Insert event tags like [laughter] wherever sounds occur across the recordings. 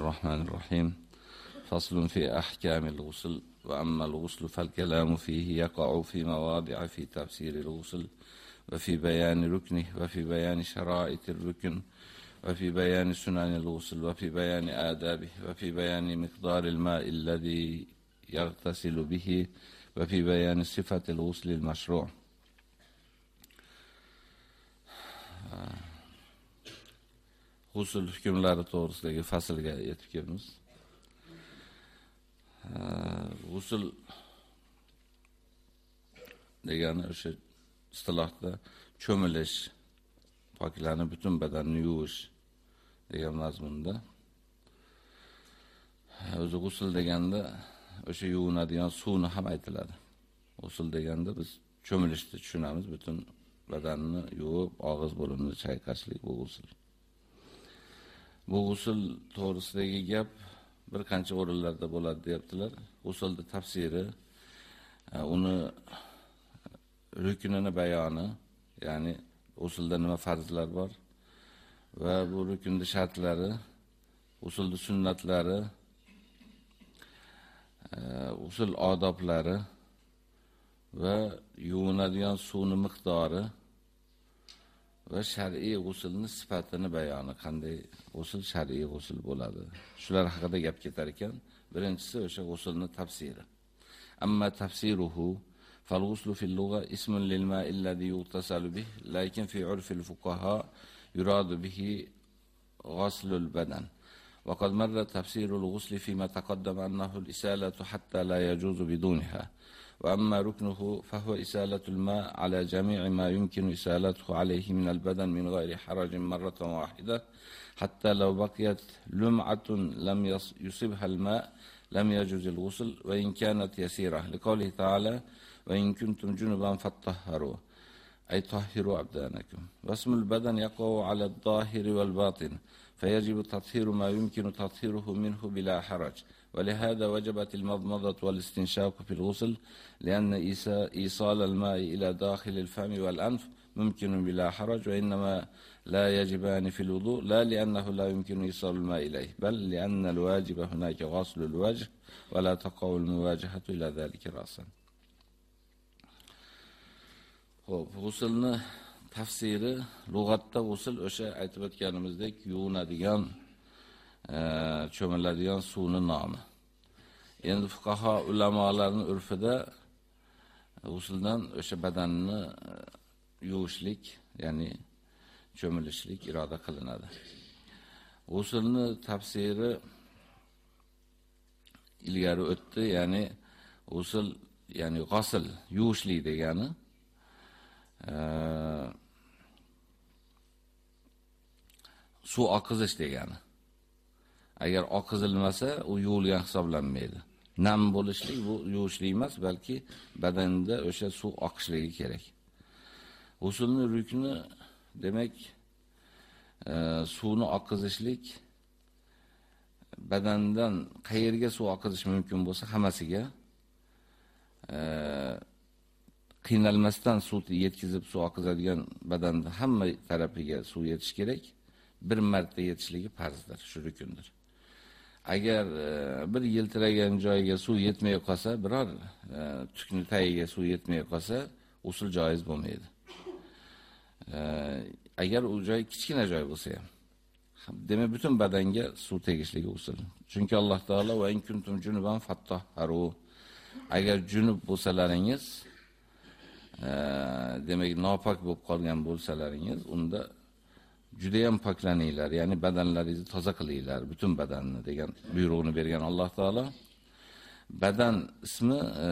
الرحمن الرحيم. فصل في أحكام الغسل وأما الغسل فالكلام فيه يقع في مواضع في تفسير الغسل وفي بيان ركنه وفي بيان شرائط الركن وفي بيان سنن الغسل وفي بيان آدابه وفي بيان مقدار الماء الذي يغتسل به وفي بيان صفة الغسل المشروع. G'usul hukmlari to'g'risidagi faslga yetib kelamiz. G'usul degani o'sha istilohda cho'milish, poklanib butun badanni yuvish degan mazmunda. O'zi g'usul deganda o'sha yuvinadigan suvni ham aytiladi. G'usul deganda biz cho'milishni tushunamiz, butun badanni yuvib, og'iz burunni chayqashlik bu g'usul. Bu g'usul to'g'risidagi gap bir qancha o'rinlarda bo'ladi deyaptilar. G'usulning tafsiri, e, uni ruknini bayoni, ya'ni usulda nima farzlar bor va bu rukunning shartlari, usulda sunnatlari, e, usul odoblari va yuvinadigan suvning miqdori va shar'iy g'usulni sifatini bayoni, qanday g'usul shar'iy g'usul bo'ladi. Shular haqida gap ketar ekan. Birinchisi o'sha g'usulni tafsiri. Amma tafsiruhu فالغسل في اللغة اسم للماء الذي يغتسل به لكن في عرف الفقهاء يراد به غسل البدن وقد مر تفسير الغسل فيما تقدم أنه الإسالة حتى لا يجوز بدونها وأما ركنه فهو إسالة الماء على جميع ما يمكن إسالته عليه من البدن من غير حرج مرة واحدة. حتى لو بقيت لمعة لم يصبها الماء لم يجوز الغسل وإن كانت يسيرة. لقوله تعالى وإن كنتم جنبا فاتطهروا أي طهروا أبدانكم. واسم البدن يقع على الظاهر والباطن فيجب تطهير ما يمكن تطهيره منه بلا حرج. ولهذا وجبت المضمضة والاستنشاق في الغسل لأن إيصال الماء إلى داخل الفم والأنف ممكن بلا حرج وإنما لا يجبان في الوضوء لا لأنه لا يمكن إيصال الماء إليه بل لأن الواجب هناك غسل الوجه ولا تقع المواجهة إلى ذلك رأسا. g'usulni tafsiri lug'atda g'usul o'sha aytib o'tganimizdek yuvinadigan cho'miladigan suvning nomi. Endi fuqaho ulamolarning urfida g'usuldan o'sha badanni e, yuvishlik, ya'ni cho'milishlik iroda qilinadi. G'usulni tafsiri ilgari o'tdi, ya'ni g'usul, ya'ni g'osl, yuvishlik degani e, suv oqizish degani. Agar oqizilmasa, u yuvilgan hisoblanmaydi. Nam bo'lishlik bu yuvishlik emas, balki badanda o'sha suv oqishligi kerak. Usulni rukni demak, e, suvni oqizishlik badandan qayerga suv oqizish mumkin bo'lsa, hammasiga e, qiynalmasdan suv yetkazib suv oqizadigan badanda hamma tarafiga suv yetish kerak. Bir marta yetishligi farzdir, shu rukundir. Agar e, bir yiltiragan joyiga suv yetmay qolsa, biror e, tukni tagiga suv yetmay qolsa, usul joiz bo'lmaydi. E, agar u joy kichkina joy bo'lsa ham, demak butun badanga suv tegishligi usul. Chunki Alloh taolo va in kuntum junuban fattaharu. agar junub bo'lsalaringiz, demak nopok bo'lib qolgan bo'lsalaringiz, unda judayam poklaninglar, ya'ni badanlaringizni toza qilinglar, butun badanni degan buyruqni bergan Alloh taolo. Badan ismi e,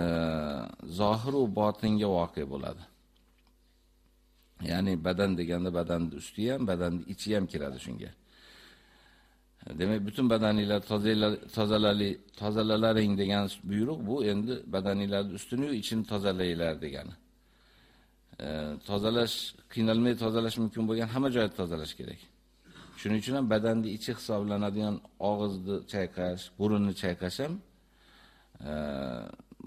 zohir va botinga voqea bo'ladi. Ya'ni badan deganda badanni usti ham, badanni ichi ham kiradi shunga. Demak, butun badaninglar tozalali tozalalaring degan buyruq bu endi badaninglarning ustini va ichini tozalanglar degani. Tozalash, qiynalmay tozalash mumkin bo'lgan hamma joyni tozalash kerak. Shuning uchun ham badanni ichi hisoblanadigan og'izni chayqash, burunni chayqash ham e,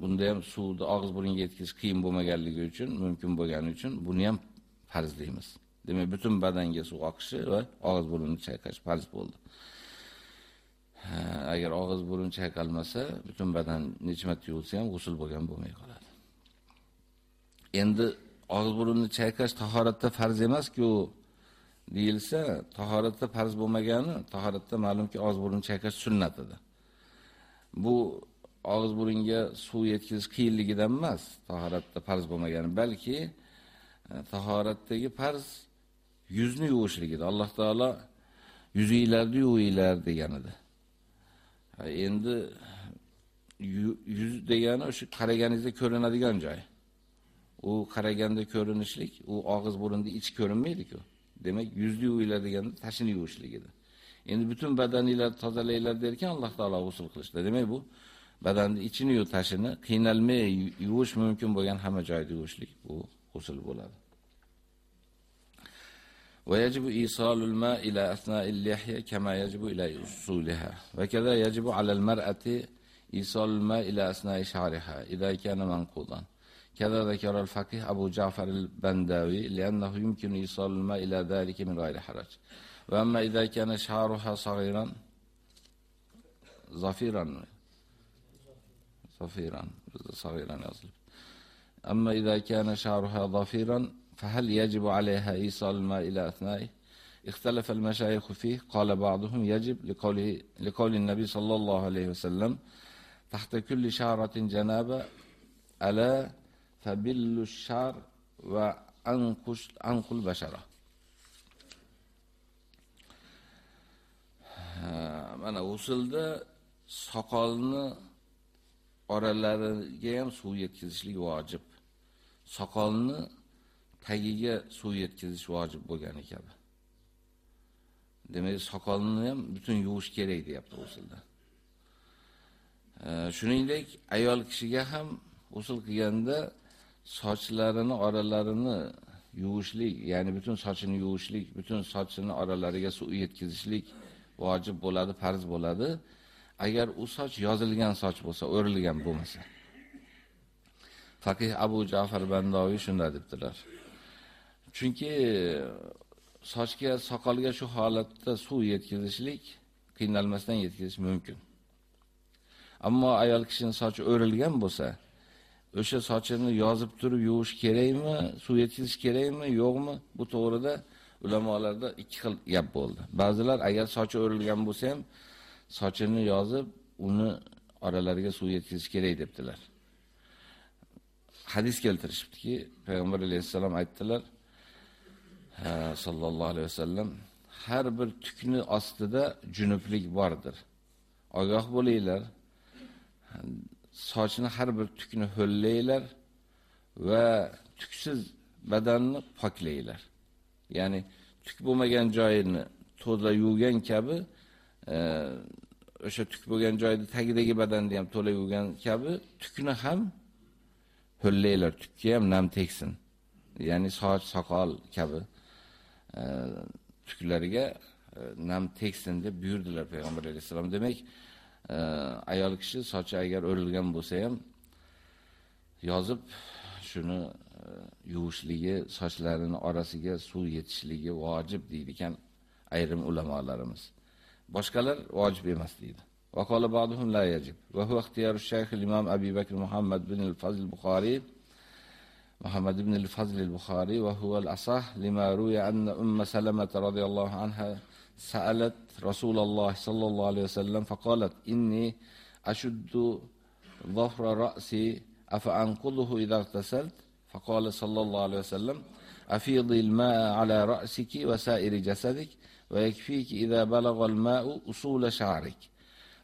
bunda ham suvni og'iz burunga yetkazish qiyin bo'lmaganligi uchun, mumkin bo'lgani uchun buni ham farz deymiz. Demak, butun badanga suv oqishi va og'iz burunni chayqash farz bo'ldi. agar og'iz burun chayqalmasa, butun badan necha marta yuvilsa ham g'usl bo'lgan bo'lmay qoladi. Endi og'iz burunni chayqash tahoratda farz emas-ku deyilsa, tahoratda farz bo'lmagani, tahoratda ma'lumki og'iz burunni chayqash sunnat edi. Bu og'iz burunga suv yetkazish qiyinligidan emas, tahoratda farz bo'lmagani, balki e, tahoratdagi farz yuzni yuvishligida. Alloh taolo yuzinglarni yuvinglar degan edi. Endi yuz degani o'sha qaraganingizda ko'rinadigan joy. U qaraganda ko'rinishlik, u og'iz burunda ichi ko'rinmaydi-ku. Demak, yuzni yuvinglar deganda tashini yuvishlik edi. Endi butun badaninglarni tozalaylar derkan Alloh taolo usul qilishdi. Demak, bu badanni ichini yu tashini qiynalmay yuvish mumkin bo'lgan hamma joyda yuvishlik bu usul bo'ladi. ويجب إيصال الماء إلى أثناء اللحية كما يجب إلى أصولها وكذا يجب على المرأة إيصال الماء إلى أثناء شعرها إذا كان منقوضا كذا ذكر الفقيه أبو جعفر البنداوي لأنه يمكن إيصال الماء إلى ذلك من غير حرج. وأما إذا كان شعرها صغيرا ظفيرا صفيرا صغيرا يصل أما إذا كان شعرها ظفيرا فهل يجب عليها إيصال الماء إلى أثنائه؟ اختلف المشايخ فيه. قال بعضهم يجب لقوله لقول النبي صلى الله عليه وسلم تحت كل شعرة جنابة ألا tabillu shar va anqush anqul bashara mana usulda soqolni oralariga ham suv yetkazishlik vojib. Soqolni tagiga suv yetkazish vojib bo'lgani kabi. Demak, soqolni ham butun yuvish kerak deyapti usulda. Eh, shuningdek, ayol kishiga ham usul qilganda sochlarini oralarini yuvishlik, ya'ni butun sochini yuvishlik, butun sochini oralariga suv yetkazishlik vojib bo'ladi, farz bo'ladi. Agar u soch yozilgan soch bo'lsa, o'rilgan bo'lmasa. Faqih Abu Ja'far Bandoviy shunday debdilar. Chunki sochga, soqolga shu holatda suv yetkazishlik qiynalmasdan yetkazish mumkin. Ammo ayol kishining sochi o'rilgan bo'lsa, o'sha sochini yozib turib yuvish kerakmi, suv yetkazish kerakmi, yo'qmi? Bu to'g'rida ulamolarda ikki xil gap bo'ldi. Ba'zilar agar sochi o'rilgan bo'lsa ham sochini yozib, uni oralariga suv yetkazish kerak debdilar. Hadis keltirishibdiki, payg'ambar alayhisalom aytdilar: sallallohu alayhi vasallam har bir tukni ostida junublik bordir. Ogoh bo'linglar. Sochini har bir tukni ho'llaylar va tuksiz badanni poklanglar. Ya'ni tuk bo'lmagan joyini to'la yuvgan kabi, e, o'sha tuk bo'lgan joyni tagidagi badanni ham to'la yuvgan kabi tukni ham ho'llaylar, tukka ham nam teksin. Ya'ni soch, soqol kabi e, tuklariga e, nam teksin deb buyurdilar payg'ambar vasallam. Demak, Э, ayol kishi sochi agar o'rilgan bo'lsa ham yozib shuni e, yuvishligi, sochlarini orasiga suv yetishligi vojib deydigan ayrim ulamolarimiz. Boshqalar vojib emas deydi. Va qala ba'dhum la yajib. Va huwa ixtiyaru shayx Imam Abi Bakr Muhammad bin al-Fazl al-Buxoriy Muhammad ibn al-Fazl al-Bukhari va huwa al-asah lima ruya anna Umm Salamah radhiyallohu anha sa'alat رسول الله صلى الله عليه وسلم فقالت إني أشد ظهر رأسي أفأنقضه إذا اغتسلت؟ فقال صلى الله عليه وسلم أفيضي الماء على رأسك وسائر جسدك ويكفيك إذا بلغ الماء أصول شعرك.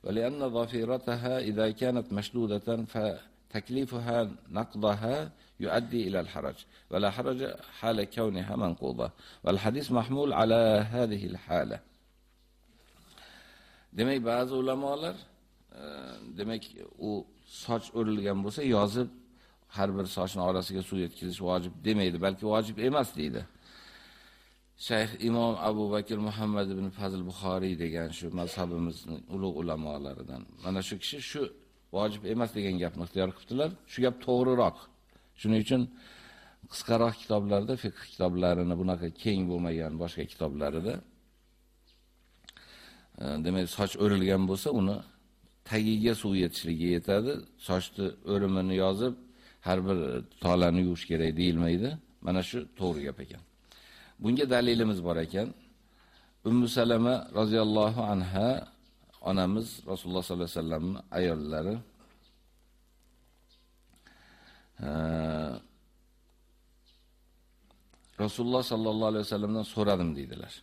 ولأن ظفيرتها إذا كانت مشدودة فتكليفها نقضها يؤدي إلى الحرج ولا حرج حال كونها منقوضة. والحديث محمول على هذه الحالة. Demak ba'zi ulamolar e, demak u soch o'rilgan bo'lsa yozib har bir sochning orasiga suv yetkazish vojib demaydi balki vojib emas deydi. Shayx imom abu bakr muhammad ibn fazl buxoriy degan shu mazhabimizning ulug' ulamolaridan mana shu kishi shu vojib emas degan gapni ixtiyor qilibdilar. Shu gap to'g'riroq. Shuning uchun qisqaroq kitoblarda, fiqh kitoblarini bunaqa keng bo'lmagan boshqa kitoblarida demak soch o'rilgan bo'lsa, uni tagiga suv yetishligi yetadi. Sochni o'rimini yozib, har bir tolani yuvish kerak deyilmaydi. Mana shu to'g'ri gap ekan. Bunga dalilimiz bor ekan. Ummu Salama roziyallohu anha onamiz Rasululloh sollallohu alayhi vasallamning ayollari Rasululloh sallallohu alayhi vasallamdan so'radim deydilar.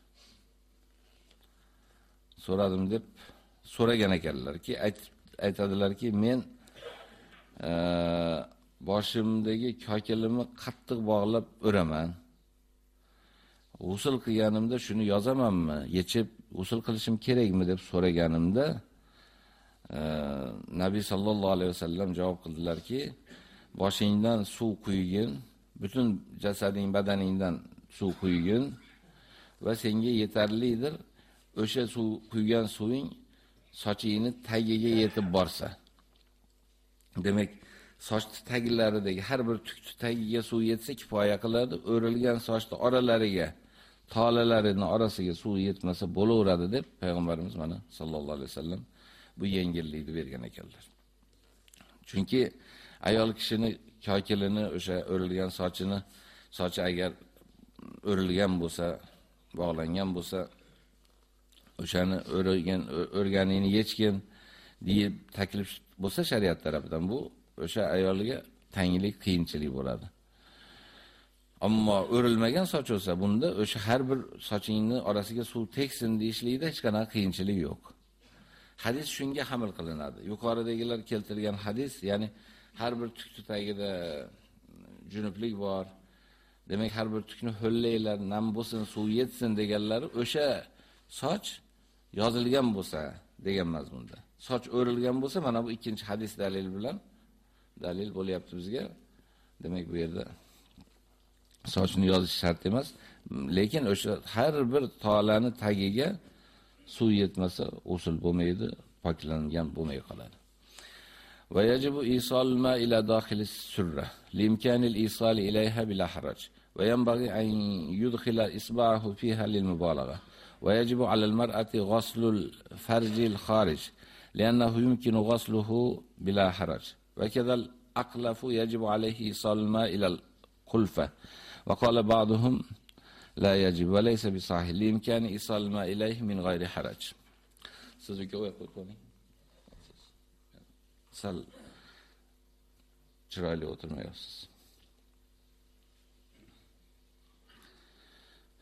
So'radim deb so'ragan ekanlarki, aytadilarki, men e, boshimdagi kokilimni qattiq bog'lab o'raman. G'usl qilganimda shuni yozamanmi, yechib g'usl qilishim kerakmi deb so'raganimda e, Nabiy sallallohu alayhi vasallam javob qildilarki, boshingdan suv quygin, butun jasading, badaningdan suv quygin va senga yetarlidir o'sha suv quygan suving sochingni tagiga yetib borsa. Demak, soch taglaridagi har bir tukni tagiga suv yetsa kifoya qiladi, o'rilgan sochni oralariga tolalarining orasiga suv yetmasa bo'laveradi deb payg'ambarimiz mana sallallohu alayhi vasallam bu yengillikni bergan ekanlar. Chunki ayol kishini kokilini o'sha o'rilgan sochini sochi agar o'rilgan bo'lsa, bog'langan bo'lsa, o'shani o'rilgan o'rganingni yechgin deb taklif bo'lsa shariat tarafidan bu o'sha ayolga tanglik, qiyinchilik bo'ladi. Ammo o'rilmagan soch bo'lsa, bunda o'sha har bir sochingni orasiga suv teksin deyishlikda hech qanaqa qiyinchilik yo'q. Hadis shunga hamil qilinadi. Yuqoridagilar keltirgan hadis, ya'ni har bir tukni tagida junublik bor. Demak, har bir tukni ho'llanglar, nam bo'lsin, suv yetsin deganlari o'sha soch yozilgan bo'lsa degan mazmunda. Soch o'rilgan bo'lsa, mana bu ikkinchi hadis dalil bilan dalil bo'lyapti bizga. Demak, bu yerda sochni yozish shart emas, lekin o'sha har bir tolani tagiga suv yetmasa, usul bo'lmaydi, poklangan bo'lmay qoladi. Va yajibu isol ma ila daxilis surra limkanil isol ilayha bila haraj va yanbaghi an yudkhila isba'ahu fiha lil mubalagha mar'ati ghaslu al farj al kharij لأنه يمكن غسله بلا حرج. وكذا الأقلف يجب عليه إيصال الماء إلى القلفة وقال بعضهم لا يجب وليس بصحيح لإمكان إيصال الماء إليه من غير حرج. Sal chiroyli o'tirmayapsiz.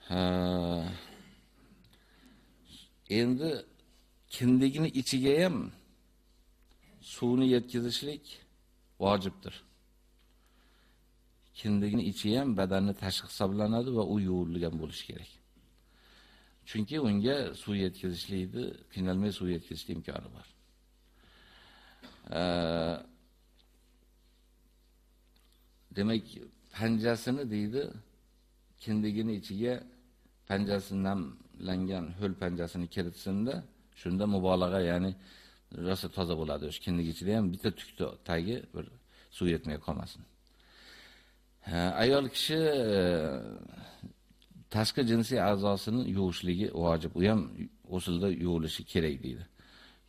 Ha. Endi kindigini ichiga ham suvni yetkazishlik vojibdir. Kindigini ichi ham badanni tashqi hisoblanadi va u yuvilgan bo'lishi kerak. Chunki unga suv yetkazishlikni, qiynalmay suv yetkazishlik imkoni bor. demak panjasini deydi kindigini ichiga panjasidan langan ho'l panjasini kiritsinda shunda mubolag'a ya'ni rosa toza bo'ladi o'sha kindig ichida ham bitta tukni tagi bir suv yetmay qolmasin. Ayol kishi e, tashqi jinsiy a'zosini yuvishligi vojib. U ham o'silda yuvilishi kerak deydi.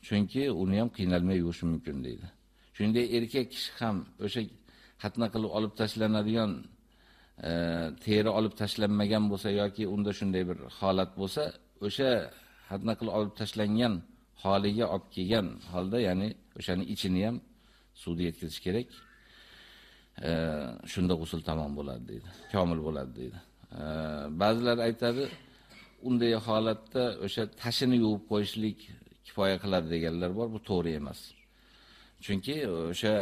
Chunki uni ham qiynalmay yuvish mumkin deydi. Shuningdek erkak kishi ham o'sha xatna qilib olib tashlanadigan E, teri olib tashlanmagan bo'lsa yoki unda shunday bir holat bo'lsa, o'sha hadna qilib olib tashlangan holiga olib kelgan holda, ya'ni o'shani ichini ham suvda yetkazish kerak. E, shunda g'usl tamom bo'ladi deydi, komil bo'ladi deydi. E, ba'zilar aytadi, unday holatda o'sha tashini yuvib qo'yishlik kifoya qiladi deganlar bor, bu to'g'ri emas. Chunki o'sha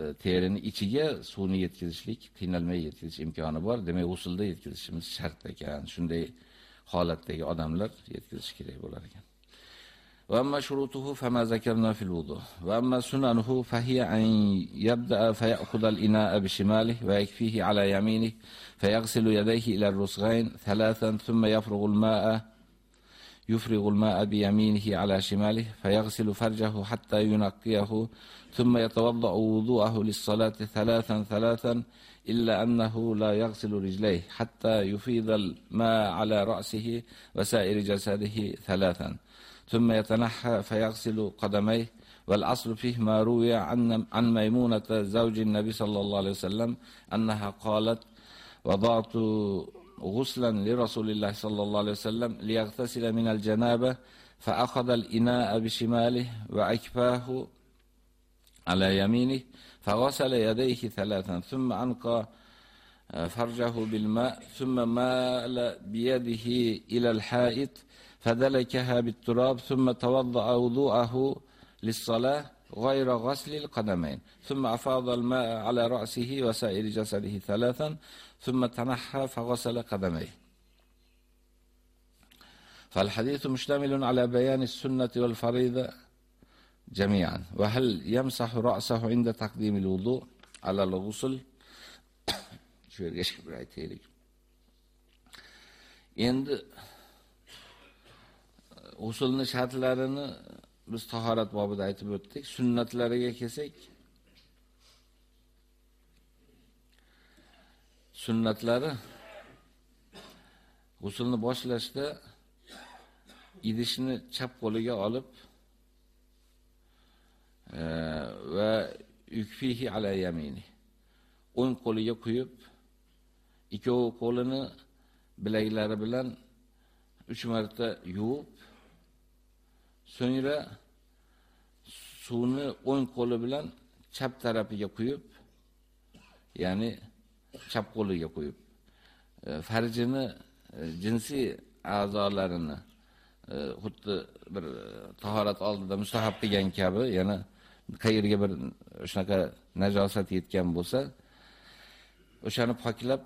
e, terining ichiga suvni yetkazishlik, qiynalmay yetkazish imkoni bor. Demak, usulda yetkazishimiz shart ekan. Shunday holatdagi odamlar yetkazish kerak bo'lar ekan. وأما شروطه فما ذكرنا في الوضوء وأما سننه فهي أن يبدأ فيأخذ الإناء بشماله ويكفيه على يمينه فيغسل يديه إلى الرسغين ثلاثا ثم يفرغ الماء يفرغ الماء بيمينه على شماله فيغسل فرجه حتى ينقيه ثم يتوضأ وضوءه للصلاة ثلاثا ثلاثا إلا أنه لا يغسل رجليه حتى يفيض الماء على رأسه وسائر جسده ثلاثا. ثم يتنحى فيغسل قدميه والأصل فيه ما روي عن عن ميمونة زوج النبي صلى الله عليه وسلم أنها قالت وضعت غسلا لرسول الله صلى الله عليه وسلم ليغتسل من الجنابة فأخذ الإناء بشماله وأكفاه على يمينه فغسل يديه ثلاثا ثم أنقى فرجه بالماء ثم مال بيده إلى الحائط فدلكها بالتراب ثم توضأ وضوءه للصلاة غير غسل القدمين ثم أفاض الماء على رأسه وسائر جسده ثلاثا ثم تنحى فغسل قدميه فالحديث مشتمل على بيان السنة والفريضة جميعا وهل يمسح رأسه عند تقديم الوضوء على الغسل شو يرجع برaytaylik endi g'usulni shartlarini biz tahorat bobida aytib o'tdik sunnatlariga kelsak sunnatlari g'usulni boshlashda idishni chap qo'liga olib e, va yukfihi ala yamini. O'ng qo'liga quyib ikkovi qo'lini bilaklari bilan 3 marta yuvib so'ngra suvni o'ng qo'li bilan chap tarafiga quyib ya'ni chap qo'liga qo'yib e, farjini e, jinsiy a'zolarini e, xuddi bir tahorat oldida mustahab qilgan kabi yana qayerga bir shunaqa najosat yetgan bo'lsa o'shani poklab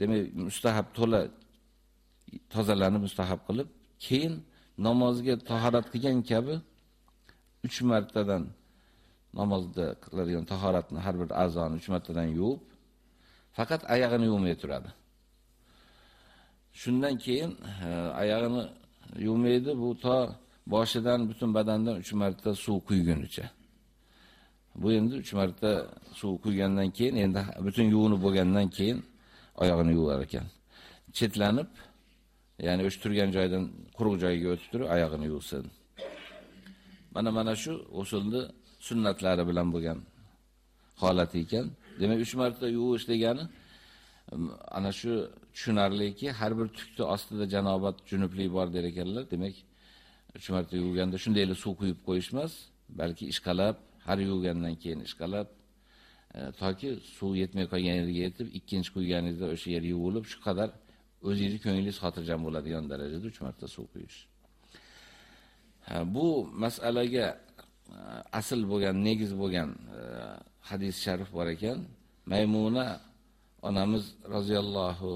demak mustahab to'la tozalanib mustahab qilib keyin namozga tahorat qilgan kabi 3 martadan namozda qiladigan tahoratni har bir a'zoni 3 martadan yuvib, faqat oyog'ini yuvmay turadi. Shundan keyin e, oyog'ini yuvmaydi, bu to boshidan butun badandan 3 marta suv quygunicha. Bu endi 3 marta suv quygandan keyin, endi butun yuvinib bo'lgandan keyin oyog'ini yuvar ekan. Chetlanib, ya'ni o'sha turgan joydan quruq joyga o'tib turib oyog'ini yuvsin. Mana mana shu usulni sunnatlari bilan bo'lgan holati ekan. Demak, 3 marta yuvish degani ana shu tushunarliki, har bir tukni ostida janobat, junublik bor der ekanlar. Demak, 3 marta yuvganda shundayli suv quyib qo'yish emas, balki ishqalab, har yuvgandan keyin ishqalab e, toki suv yetmay qolgan yerga yetib, ikkinchi quyganingizda o'sha yer yuvilib, shu qadar o'zingizni ko'nglingiz xotirjam bo'ladigan darajada 3 marta suv quyish. Bu masalaga Э, asl bo'lgan, negiz bo'lgan э, e, hadis sharif bor ekan. Maymuna onamiz roziyallohu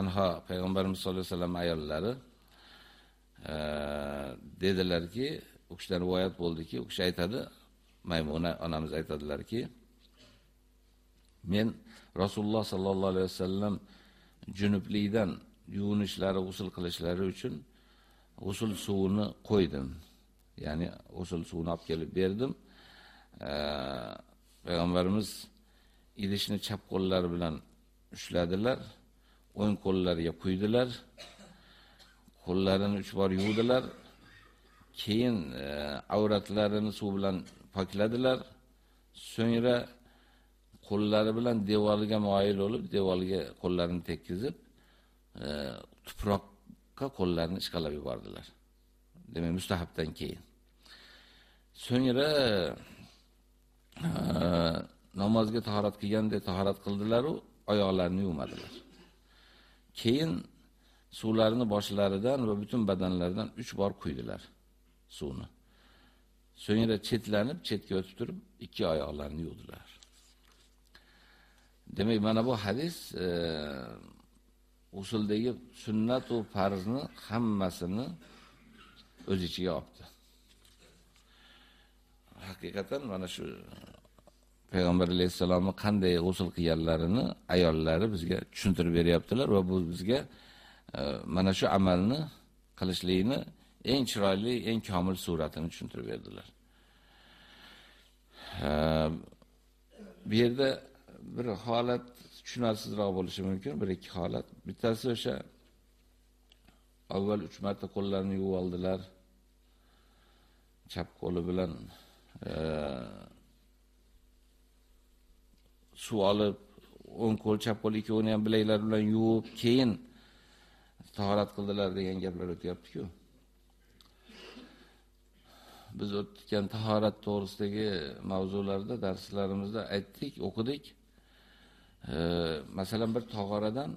anha payg'ambarimiz sollallohu alayhi vasallam ayollari e, dedilarki, u kishidan rivoyat bo'ldiki, u kishi aytadi, Maymuna onamiz aytadilarki, men Rasululloh sallallohu alayhi vasallam junublikdan yuvinishlari, g'usl qilishlari uchun g'usl suvini qo'ydim. Ya'ni usul suvni olib kelib berdim. Payg'ambarimiz idishni chap qo'llari bilan ushladilar, o'ng qo'llariga quydilar, qo'llarini 3 bor yuvdilar, keyin e, avratlarini suv bilan pokladilar, so'ngra qo'llari bilan devorga moyil bo'lib, devorga qo'llarini tekkizib, e, tuproqqa qo'llarini ishqalab yubordilar. Demak, mustahabdan keyin. So'ngra namozga tahorat qilganda tahorat qildilar u oyoqlarini yuvmadilar. Keyin suvlarini boshlaridan va butun badanlaridan 3 bor quydilar suvni. So'ngra chetlanib, chetga o'tib turib, ikki oyoqlarini yuvdilar. Demak, mana bu hadis e, usuldagi sunnat va farzni hammasini o'z ichiga olib haqiqatan mana shu uh, payg'ambar alayhissalomni qanday g'usul qilganlarini ayollari bizga tushuntirib beryaptilar va bu bizga uh, mana shu amalni qilishlikni eng chiroyli, eng komil suratini tushuntirib berdilar. Uh, bu yerda bir holat tushunarsizroq bo'lishi mumkin, bir ikki holat. Bittasi o'sha avval 3 marta qo'llarini yuvib oldilar. Chap qo'li bilan suv olib, o'ng qo'l, chap qo'l ikkovini ham bilaklar bilan yuvib, keyin tahorat qildilar degan gaplar o'tyapti-ku. Biz o'tgan tahorat to'g'risidagi mavzularda, darslarimizda aytdik, o'qidik. masalan bir tog'oradan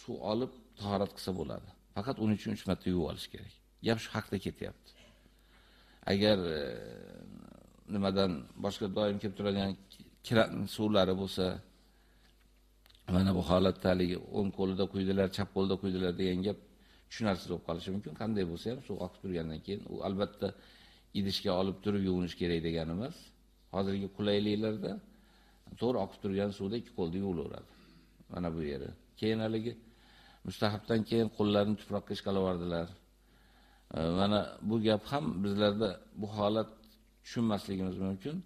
suv olib tahorat qilsa bo'ladi. Faqat uning uchun 3 marta yuvib olish kerak. Gap shu haqda ketyapti. Agar e, nimadan boshqa doim kelib turadigan kira suvlari bo'lsa, mana bu holatda haligi o'ng qo'lida quydilar, chap qo'lida quydilar degan gap tushunarsiz bo'lib qolishi mumkin. Qanday bo'lsa ham suv oqib turgandan keyin u albatta idishga olib turib yuvinish kerak degani emas. Hozirgi qulayliklarda to'g'ri oqib turgan suvda ikki qo'lda yuvilaveradi. Mana bu yeri. Keyin haligi mustahabdan keyin qo'llarini tuproqqa ishqalab. Mana bu gap ham bizlarda bu holat tushunmasligimiz mumkin.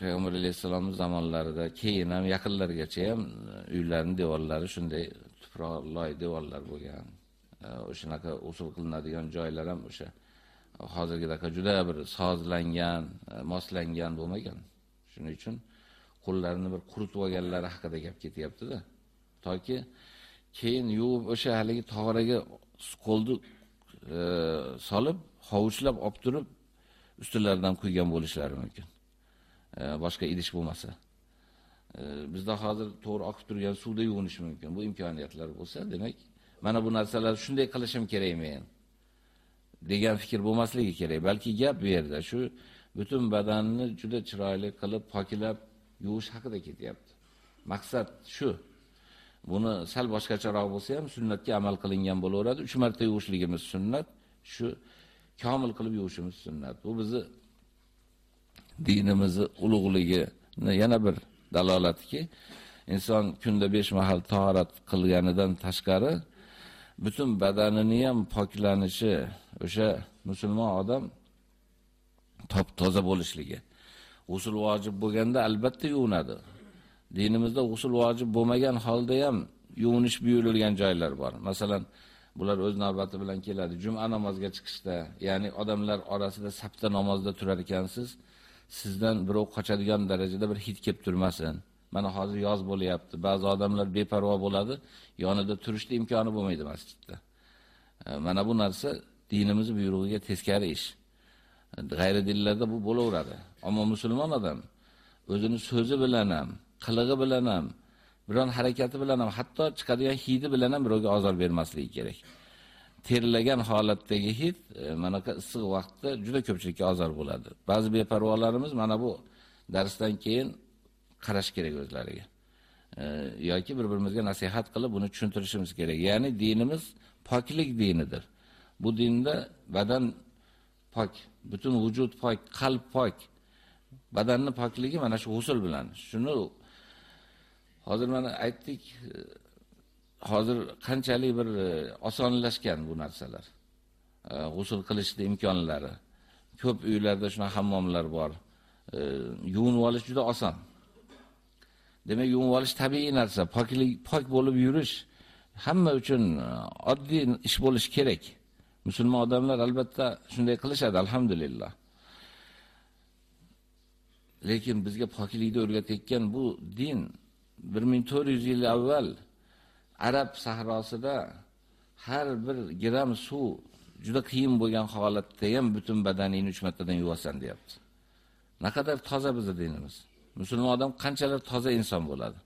Payg'ambar alayhisolamning zamonlarida keyin ham yaqinlargacha ham e, uylarning devorlari shunday tuproq loy devorlar bo'lgan. O'shanaqa usul qilinadigan joylar ham o'sha hozirgidek juda bir sozlangan, e, moslangan bo'lmagan. Shuning uchun qo'llarini bir quritib olganlari haqida gap ketyapti-da. Toki keyin yuvib o'sha haligi tog'oraga qo'lni e, solib, hovuchlab olib turib, ustilaridan quygan bo'lishlari mumkin. E, boshqa idish bo'lmasa. E, bizda hozir to'g'ri oqib turgan suvda yuvinish mumkin. Bu imkoniyatlar bo'lsa, demak, mana bu narsalar shunday qilishim kerak men. degan fikr bo'lmasligi kerak. Balki gap bu yerda shu butun badanni juda chiroyli qilib pokilab yuvish haqida ketyapti. Maqsad shu. Buni sal boshqacharoq bo'lsa ham sunnatga amal qilingan bo'laveradi. 3 marta yuvishligimiz sunnat, shu komil qilib yuvishimiz sunnat. Bu bizni dinimizni ulug'ligini yana bir dalolatiki, inson kunda 5 mahal tahorat qilganidan tashqari butun badanini ham poklanishi, o'sha musulmon odam top toza bo'lishligi. G'usl vojib bo'lganda albatta yuvinadi. Dinimizda g'usl vojib bo'lmagan holda ham yuvinish buyurilgan joylar bor. Masalan, bular o'z navbati bilan keladi. Juma namoziga chiqishda, ya'ni odamlar orasida sapta namozda turar ekansiz, sizdan birov qochadigan darajada bir hid kelib turmasin. Mana hozir yoz bo'lyapti. Ba'zi odamlar beparvo bo'ladi, yonida turishda imkoni bo'lmaydi masjidda. Mana bu narsa dinimiz buyrug'iga teskari ish. G'ayri dinlarda bu bo'laveradi. Ammo musulmon odam o'zini so'zi bilan ham, qilig'i bilan ham, biron harakati bilan ham, hatto chiqadigan hidi bilan ham birovga ozor bermasligi kerak. Terlagan holatdagi hid e, mana issiq vaqtda juda ko'pchilikka ozor bo'ladi. Ba'zi beparvolarimiz mana bu darsdan keyin qarash kerak o'zlariga. E, yoki bir-birimizga nasihat qilib buni tushuntirishimiz kerak. Ya'ni dinimiz poklik dinidir. Bu dinda badan pok, butun vujud pok, qalb pok. Badanning pokligi mana shu g'usl bilan. Shuni hozir mana aytdik, hozir qanchalik bir e, osonlashgan bu narsalar. E, G'usl qilishda imkonlari. Ko'p uylarda shuna hammomlar bor. E, yuvinib olish juda oson. Demak, yuvinib olish tabiiy narsa, poklik, pok bo'lib yurish hamma uchun oddiy ish bo'lish kerak. Musulmon odamlar albatta shunday qilishadi, alhamdulillah. Lekin bizga poklikni o'rgatayotgan bu din 1400 yil avval Arab sahrosida har bir gram suv juda qiyin bo'lgan holatda ham butun badaningni 3 martadan yuvasan deyapti. Naqadar toza bizni dinimiz. musulmon odam qanchalar toza inson bo'ladi.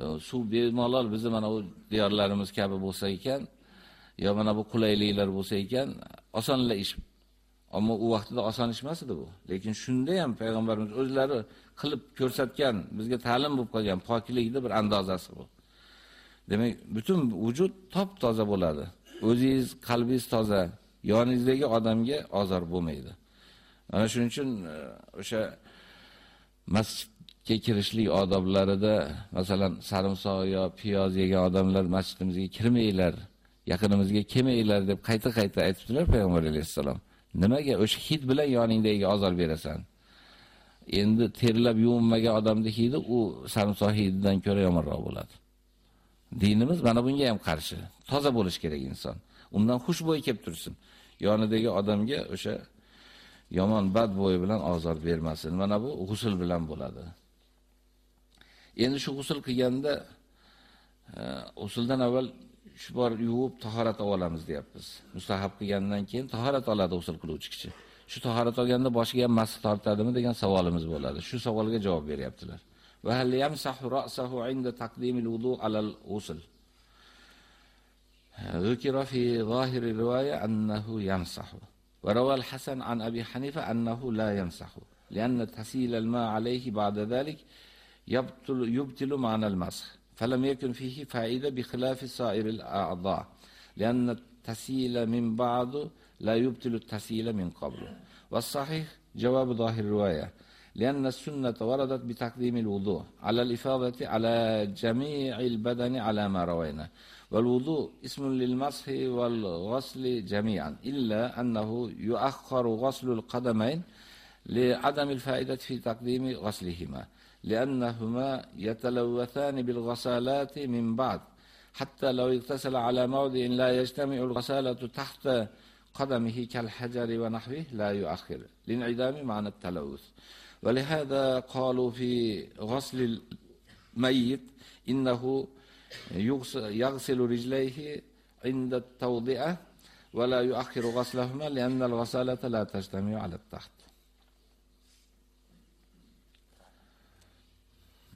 Э, suv bemalol bizni mana bu diyorlarimiz kabi bo'lsa ekan, yo mana bu qulayliklar bo'lsa ekan, osonla ish. Ammo u vaqtida oson ish emas edi bu. Lekin shunda ham payg'ambarimiz o'zlari qilib ko'rsatgan, bizga ta'lim bo'lib qolgan poklikni bir andozasi bu. Demak, butun vujud top toza bo'ladi. O'zingiz qalbingiz toza, yoningizdagi odamga ozor bo'lmaydi. Mana shuning uchun e, o'sha masjidga kirishlik odoblarida masalan sarimsoq yo piyoz yegan odamlar masjidimizga kirmanglar yaqinimizga kelmanglar deb qayta-qayta aytibdilar payg'ambar alayhisalom. Nimaga o'sha hid bilan yoningdagi azor berasan? Endi terlab yuvinmagan odamning hidi u sarimsoq hididan ko'ra yomonroq bo'ladi. Dinimiz mana bunga ham qarshi. Toza bo'lish kerak inson. Undan xushbo'y kelib tursin. Yonidagi odamga o'sha yomon bad bo'yi bilan azor bermasin. Mana bu g'usl bilan bo'ladi. Endi shu g'usl qilganda e, usuldan avval shu bor yuvib tahorat olamiz deyapmiz. Mustahab qilgandan keyin tahorat oladi usul qiluvchi kishi. Shu tahorat olganda boshiga ham mas tortadimi degan savolimiz bo'ladi. Shu savolga javob beryaptilar. Va hal yamsahu ra'sahu 'inda taqdimil wudu' 'ala al-ghusl. ذكر في ظاهر الرواية أنه يمسح وروى الحسن عن أبي حنيفة أنه لا يمسح لأن تسيل الماء عليه بعد ذلك يبطل, يبطل معنى المسح فلم يكن فيه فائدة بخلاف سائر الأعضاء لأن التسيل من بعض لا يبطل التسيل من قبل. والصحيح جواب ظاهر الرواية لأن السنة وردت بتقديم الوضوء على الإفاضة على جميع البدن على ما روينا. والوضوء اسم للمسح والغسل جميعا إلا أنه يؤخر غسل القدمين لعدم الفائدة في تقديم غسلهما. لأنهما يتلوثان بالغسالات من بعد حتى لو اغتسل على موضع لا يجتمع الغسالة تحت قدمه كالحجر ونحوه لا يؤخر. لانعدام معنى التلوث. ولهذا قالوا في غسل الميت إنه يغسل رجليه عند التوضئة ولا يؤخر غسلهما لأن الغسالة لا تجتمع على التحت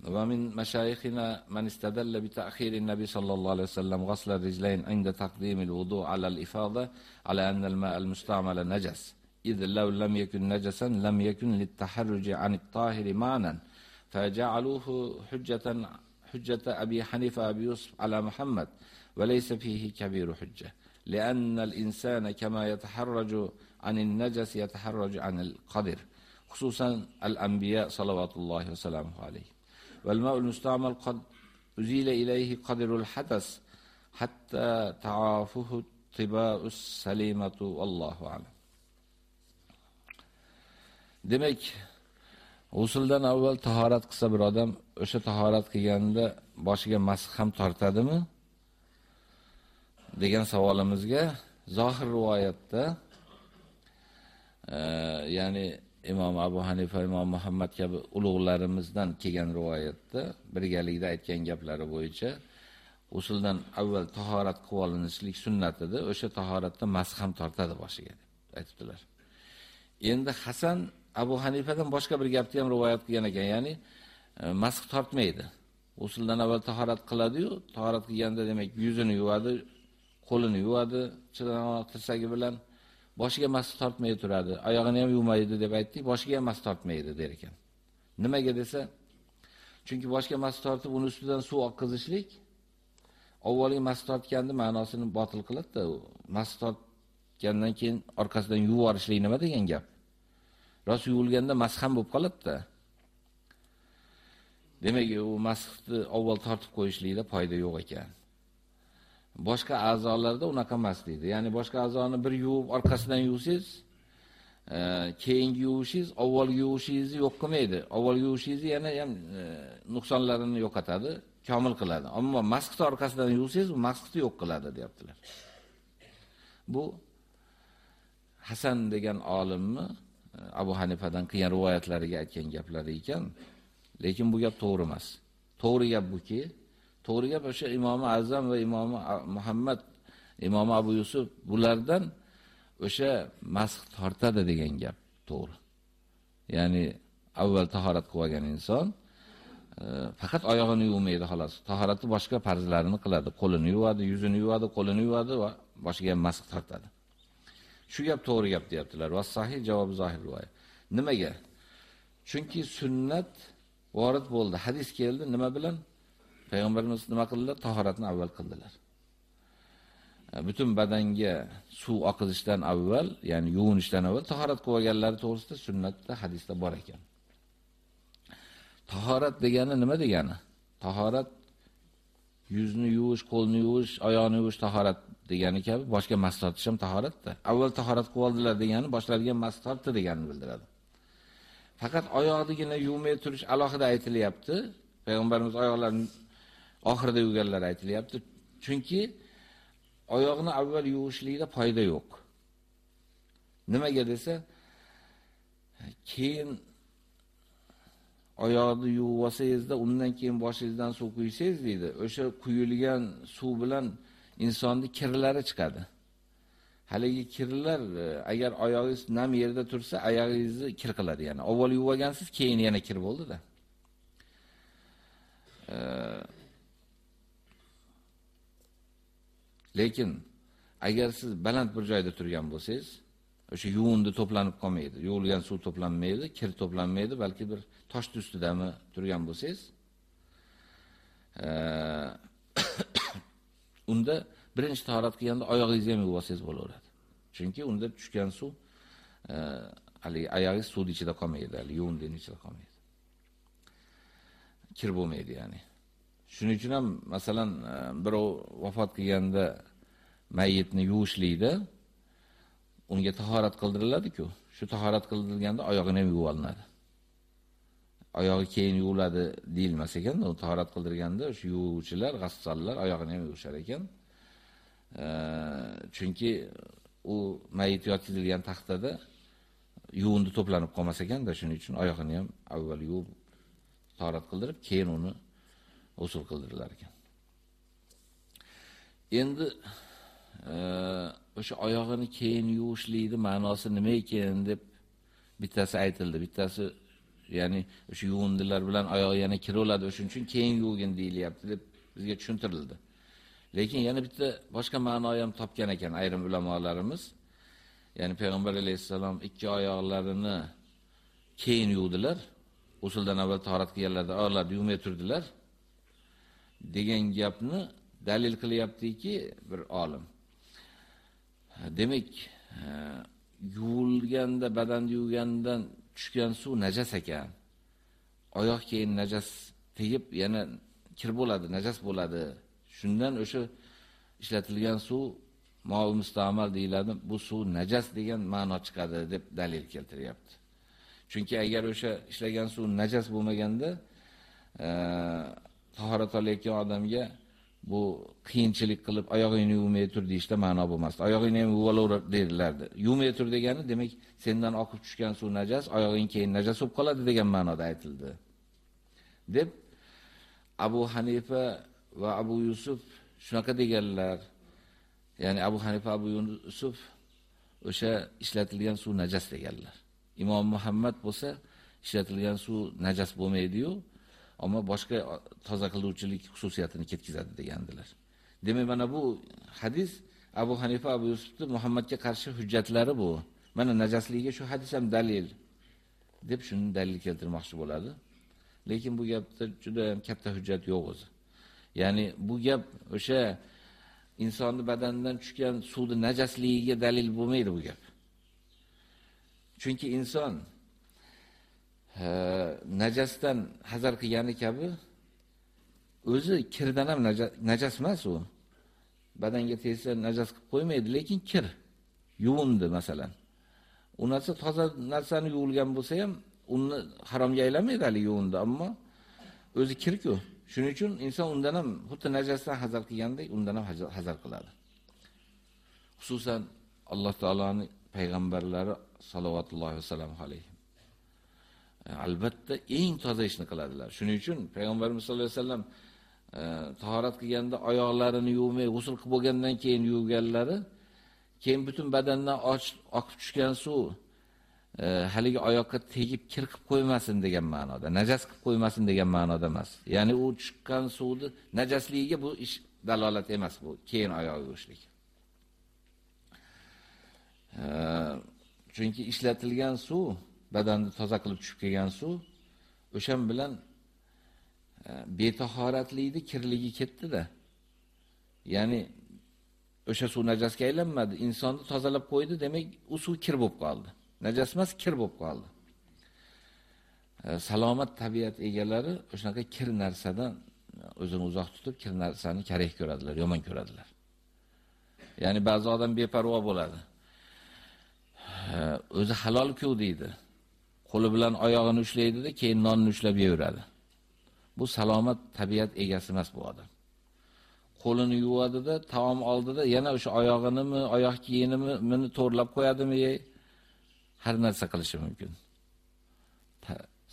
ومن مشايخنا من استدل بتأخير النبي صلى الله عليه وسلم غسل الرجلين عند تقديم الوضوء على الإفاضة على أن الماء المستعمل نجس. إذ لو لم يكن نجسا لم يكن للتحرج عن الطاهر معنى فجعلوه حجة حجة أبي حنيفة أبي يوسف على محمد وليس فيه كبير حجة. لأن الإنسان كما يتحرج عن النجس يتحرج عن القدر. خصوصا الأنبياء صلوات الله وسلامه عليه. والماء المستعمل قد أزيل إليه قدر الحدث حتى تعافه الطباء السليمة والله أعلم demak g'usuldan avval tahorat qilsa bir odam o'sha tahorat qilganda boshiga masx ham tortadimi degan savolimizga zohir rivoyatda e, ya'ni imom Abu Hanifa, imom Muhammad kabi ulug'larimizdan kelgan rivoyatda birgalikda aytgan gaplari bo'yicha usuldan avval tahorat qilib olinishlik sunnatidir. O'sha tahoratda mas ham tortadi boshiga deb aytibdilar. Endi Hasan Abu Hanifadan boshqa bir gapni ham rivoyat qilgan ekan, ya'ni e, mas tortmaydi. Usuldan avval tahorat qiladi-yu, tahorat qilganda demak yuzini yuvadi, qo'lini yuvadi, chiroq tirsagi bilan boshiga mas tortmay turadi, oyog'ini ham yuvmaydi deb aytdik, boshiga ham mas tortmaydi der ekan. Nimaga desa, chunki boshiga mas tortib, uni ustidan suv oqizishlik avvalgi mas tortganni ma'nosini botil qiladi-da. Mas tortgandan keyin orqasidan yuvib yuborishlik nima degan gap? Rost yuvilganda mas ham bo'lib qoladi-da. Demak, u masxni avval tortib qo'yishlikda foyda yo'q ekan. Boshqa a'zolarda unaqa emas deydi. Ya'ni boshqa a'zoni bir yuvib orqasidan yuvsiz, e, keyingi yuvishingiz avvalgi yuvishingizni yo'q qilmaydi. Avvalgi yuvishingizni yana ham e, nuqsonlarini yo'qotadi, komil qiladi. Ammo masxni orqasidan yuvsiz, u masxni yo'q qiladi, deyaptilar. Bu Hasan degan olimni e, Abu Hanifadan qilgan rivoyatlariga aytgan gaplari ekan, lekin bu gap to'g'ri emas. To'g'ri gap buki, to'g'ri gap o'sha Imom Azam va Imom Muhammad, Imom Abu Yusuf bulardan o'sha masx tortadi degan gap to'g'ri. Ya'ni avval tahorat qilib olgan inson e, faqat oyog'ini yuvmaydi xolos. Tahoratni boshqa farzlarini qiladi. Qo'lini yuvadi, yuzini yuvadi, qo'lini yuvadi va boshiga ham masx tortadi. Shu gap to'g'ri gap deyaptilar. Va sahih javob zohir rivoyat. Nimaga? Chunki sunnat vorid bo'ldi. Hadis keldi, nima bilan? Payg'ambarimiz nima qildilar? Tahoratni avval qildilar. E, Butun badanga suv oqizishdan avval, ya'ni yuvinishdan avval tahorat qilib to'g'risida sunnatda, hadisda bor ekan. Tahorat degani nima degani? Tahorat yuzni yuvish, qo'lni yuvish, oyoqni yuvish tahorat degani kabi boshqa mas tortish ham tahoratda. Avval tahorat qilib oldilar degani boshlarga mas tortdi deganini bildiradi. Faqat oyoqnigina yuvmay turish alohida aytilyapti. Payg'ambarimiz oyoqlarini oxirida yuvganlar aytilyapti. Chunki oyoqni avval yuvishlikda foyda yo'q. Nimaga desa, keyin oyoqni yuvib olsangizda, undan keyin boshingizdan suv quysangiz deydi. O'sha quyilgan suv bilan insonning kirlari chiqadi. Haligi kirlar e, agar oyog'ingiz nam yerda tursa, oyog'ingizni kir qiladi, ya'ni avval yuvib olgansiz, keyin yana kir bo'ldi-da. E, Lekin agar siz baland bir joyda turgan bo'lsangiz, o'sha yuvindi to'planib qolmaydi. Yuvilgan suv to'planmaydi, kir to'planmaydi, balki bir tosh ustidami turgan bo'lsangiz, eh, [coughs] unda birinchi tahorat qilganda oyog'ingizni ham yuvib olsangiz bo'laveradi. Chunki unda tushgan suv eh, hali oyog'ingiz suv ichida qolmaydi, hali yuvindining ichida qolmaydi. Kir bo'lmaydi ya'ni. Shuning uchun ham masalan e, birov vafot qilganda mayitni yuvishlikda unga tahorat qildiriladi-ku. Shu tahorat qildirilganda oyog'ini ham yuvib olinadi. Oyog'i keyin yuviladi deyilmas ekan, u tahorat qildirganda o'sha yuvuvchilar, g'assallar oyog'ini ham yuvishar ekan. E, chunki u mayit yotkizilgan taxtada yuvindi to'planib qolmas ekanda, shuning uchun oyog'ini ham avval yuvib tahorat qildirib, keyin uni usul qildirilar ekan. Endi e, o'sha oyog'ini keyin yuvishlikni ma'nosi nima ekan deb bittasi aytildi. Bittasi ya'ni o'sha yuvindilar bilan oyoq yana kiraveradi, o'shuning uchun keyin yuvgin deyilyapti deb bizga tushuntirildi. Lekin yana bitta boshqa ma'no ham topgan ekan ayrim ulamolarimiz. Ya'ni payg'ambar alayhisalom ikki oyoqlarini keyin yuvdilar. Usuldan avval tahorat qilganlarda oyoqlarni yuvmay turdilar degan gapni dalil qilyaptiki bir olim. Demak, e, yuvilganda, badan yuvgandan tushgan suv najas ekan. Oyoq keyin najas tegib, yana kir bo'ladi, najas bo'ladi. Shundan o'sha ishlatilgan suv ma'ul mustamal deyiladi. Bu suv najas degan ma'no chiqadi deb dalil keltiryapti. Chunki agar o'sha ishlagan suv najas bo'lmaganda, e, tahorat olayotgan odamga bu qiyinchilik qilib oyog'ingni yuvmay tur deyishda ma'no bo'lmasdi. Oyog'ingni ham yuvolaver dedilardi. Yuvmay tur degani demak, sendan oqib tushgan suv najas, oyog'ing keyin najas bo'lib qoladi degan ma'noda aytildi. deb Abu Hanifa va Abu Yusuf shunaqa deganlar. Ya'ni Abu Hanifa Abu Yusuf o'sha ishlatilgan suv najas deganlar. Imom Muhammad bo'lsa ishlatilgan suv najas bo'lmaydi-yu, ammo boshqa toza qiluvchilik xususiyatini ketkazadi degandilar. Demak, mana bu hadis Abu Hanifa Abu Yusufni Muhammadga qarshi hujjatlari bu. Mana najasligiga shu hadis ham dalil deb shuni dalil keltirmoqchi bo'ladi. Lekin bu gapda juda ham katta hujjat yo'q o'zi. Ya'ni bu gap o'sha insonni badanidan tushgan suvni najasligiga dalil bo'lmaydi bu gap. Chunki inson najasdan hazar qilgani kabi o'zi kirdan ham najas emas u. Badanga tegsa najas qilib qo'ymaydi, lekin kir yuvindi masalan. U narsa toza narsani yuvilgan bo'lsa ham uni haromga aylanmaydi hali yuvindi, ammo o'zi kir-ku. Shuning uchun inson undan ham xuddi najasdan hazar qilgandek undan ham hazar qiladi. Xususan Alloh taolaning payg'ambarlari sallallohu vasallam alayhi albatta eng toza ishni qiladilar. Shuning uchun payg'ambarimiz sollallohu alayhi vasallam e, tahorat qilganda oyoqlarini yuvmay g'usl qilib bo'lgandan keyin yuvganlari, keyin butun badandan oqib tushgan suv e, haligi oyoqqa tegib kir qilib qo'ymasin degan ma'noda, najas qilib qo'ymasin degan ma'noda emas. Ya'ni u chiqqan suvni najasligiga bu ish dalolat emas bu, keyin oyoq yuvishlik. E, chunki ishlatilgan suv badanni toza qilib tushib kelgan suv o'shan bilan e, betahoratlikni kirligi ketdi-da. Ya'ni o'sha suv najosga aylanmadi, insonni tozalab qo'ydi, demak, u suv kir bo'lib qoldi. Najas emas, kir bo'lib qoldi. E, salomat tabiat egalari o'shanaqa kir narsadan o'zini uzoq tutib, kir narsani kerak ko'radilar, yomon ko'radilar. Ya'ni ba'zi odam beparvo bo'ladi. E, o'zi halol-ku deydi. Qo'li bilan oyog'ini ushlaydi-da, keyin nonni ushlab yeyveradi. Bu salomat tabiat egasi emas bu odam. Qo'lini yuvadi-da, taom oldida yana o'sha oyog'inimi, oyoq kiyinimi mini to'rlab qo'yadimi, har narsa qilishi mumkin.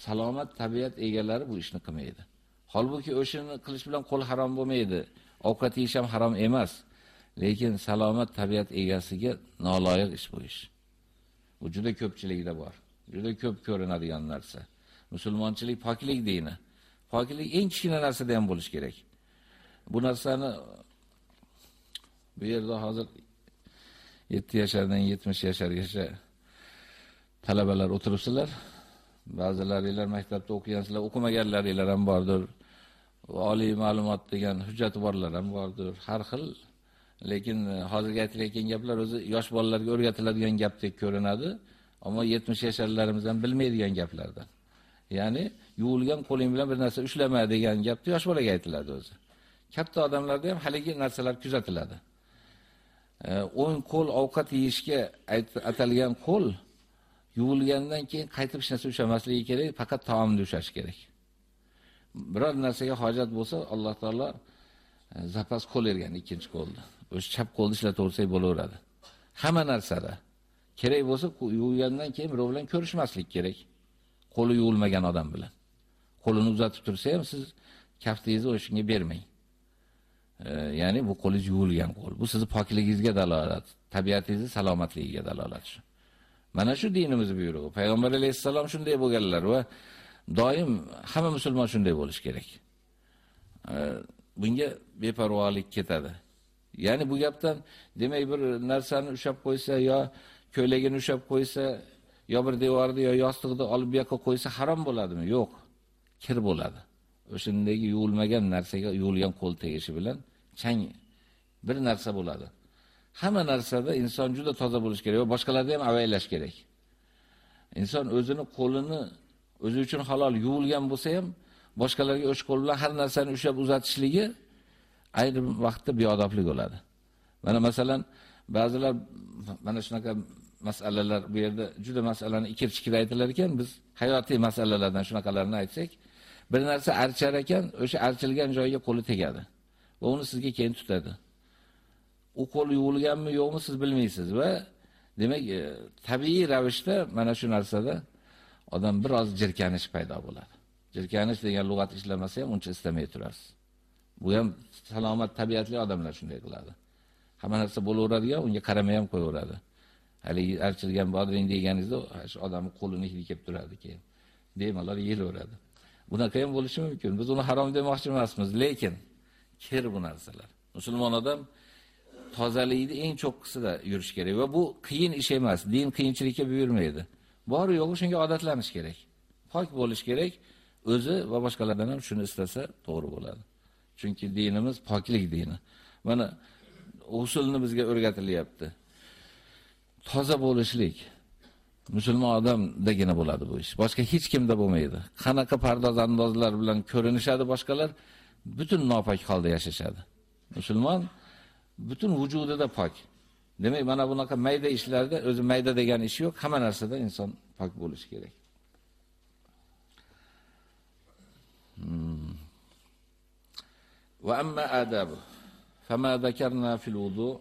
Salomat tabiat egalari bu ishni qilmaydi. Holbuki o'shini qilish bilan qo'l harom bo'lmaydi. Ovqat yeyish ham harom emas. Lekin salomat tabiat egasiga noloyiq ish bu ish. Bu juda ko'pchilikda bor. Juda ko'p ko'rinadigan narsa. Musulmonchilik poklik dini. Poklik eng kichkina narsada ham bo'lish kerak. Bu narsani bu yerda hozir 7 yashardan 70 yashargacha talabalar o'tiribsizlar. Ba'zilaringlar maktabda o'qigansizlar, o'qimaganlaringlar ham bordir. oliy ma'lumot degan hujjati borlar ham bordir. Har xil lekin e, hozirgi aytilayotgan gaplar o'zi yosh bolalarga o'rgatiladigan gapdek ko'rinadi, ammo 70 yasharlarimiz ham bilmaydigan gaplardan. Ya'ni yuvilgan qo'ling bilan bir narsa ushlama degan gapni yosh bolaga aytiladi o'zi. Katta odamlarda ham haligi narsalar kuzatiladi. E, o'ng qo'l ovqat yeyishga atalgan qo'l yuvilgandan keyin qaytib hech narsa ushlamasligi kerak, faqat taomni ushlash kerak. biror narsaga hojat bo'lsa, Alloh taolo e, zapas qo'l bergan ikkinchi qo'lni. O'sha chap qo'lni ishlataversak bo'laveradi. Hamma narsada kerak bo'lsa yuvgandan keyin birov bilan ko'rishmaslik kerak. Qo'li yuvilmagan odam bilan. Qo'lini uzatib tursa ham siz kaftingizni o'shinga bermang. E, ya'ni bu qo'lingiz yuvilgan qo'l. Bu sizni pokligingizga dalolat, tabiatingizni salomatligiga dalolat. Mana shu dinimiz buyrug'i. Payg'ambar alayhisalom shunday bo'lganlar va doim hamma musulmon shunday bo'lish kerak. Bunga beparvolik ketadi. Ya'ni bu gapdan demak bir narsani ushab qo'ysa yo ko'ylagini ushab qo'ysa yo bir devorni yo yostiqni olib bu yoqqa qo'ysa harom bo'ladimi? Yo'q. Kir bo'ladi. O'shindagi yuvilmagan narsaga yuvilgan qo'l tegishi bilan chang bir narsa bo'ladi. Hamma narsada inson juda toza bo'lish kerak va boshqalarni ham avaylash kerak. Inson o'zini qo'lini o'zi uchun halol yuvilgan bo'lsa ham boshqalarga o'sha qo'l bilan har narsani ushlab uzatishligi ayrim vaqtda beodoblik bo'ladi. Mana masalan, ba'zilar mana shunaqa masalalar bu yerda juda masalani ikir-chikir aytilar ekan, biz hayotiy masalalardan shunaqalarni aytsak, bir narsa archar ekan, o'sha archilgan joyiga qo'li tegadi va uni sizga keyin tutadi. U qo'l yuvilganmi, yo'qmi siz bilmaysiz va demak, e, tabiiy ravishda mana shu narsada odam biroz jirkanish paydo bo'ladi. Jirkanish degan lug'at ishlamasa ham uncha istamay turasiz. Bu ham salomat tabiatli odamlar shunday qiladi. Hamma narsa bo'laveradigan, unga qaramay ham qo'yaveradi. Hali archilgan bodring deganingizda shu odam qo'lini hidi kelib turadi keyin. Bemalol yeyaveradi. Bunaqa ham bo'lishi mumkin. Biz uni harom demoqchi emasmiz, lekin kir bu narsalar. Musulmon odam tozalikni eng cho'qqisida yurish kerak va bu qiyin ish emas. Din qiyinchilikka buyurmaydi. bor yo'g'i shunga odatlanish kerak. Pok bo'lish kerak. O'zi va boshqalardan ham shuni istasa to'g'ri bo'ladi. Chunki dinimiz poklik dini. Mana usulni bizga o'rgatilyapti. toza bo'lishlik musulmon odamdagina bo'ladi bu ish. Boshqa hech kimda bo'lmaydi. Qanaqa pardoz-andozlar bilan ko'rinishadi boshqalar, butun nopok holda yashashadi. Musulmon butun vujudida pok. Demak, mana bunaqa mayda ishlarda o'zi mayda degan ish yo'q, hamma narsada inson pok bo'lishi kerak. Hmm. Va amma adabu. Fama zakarna fil wudu'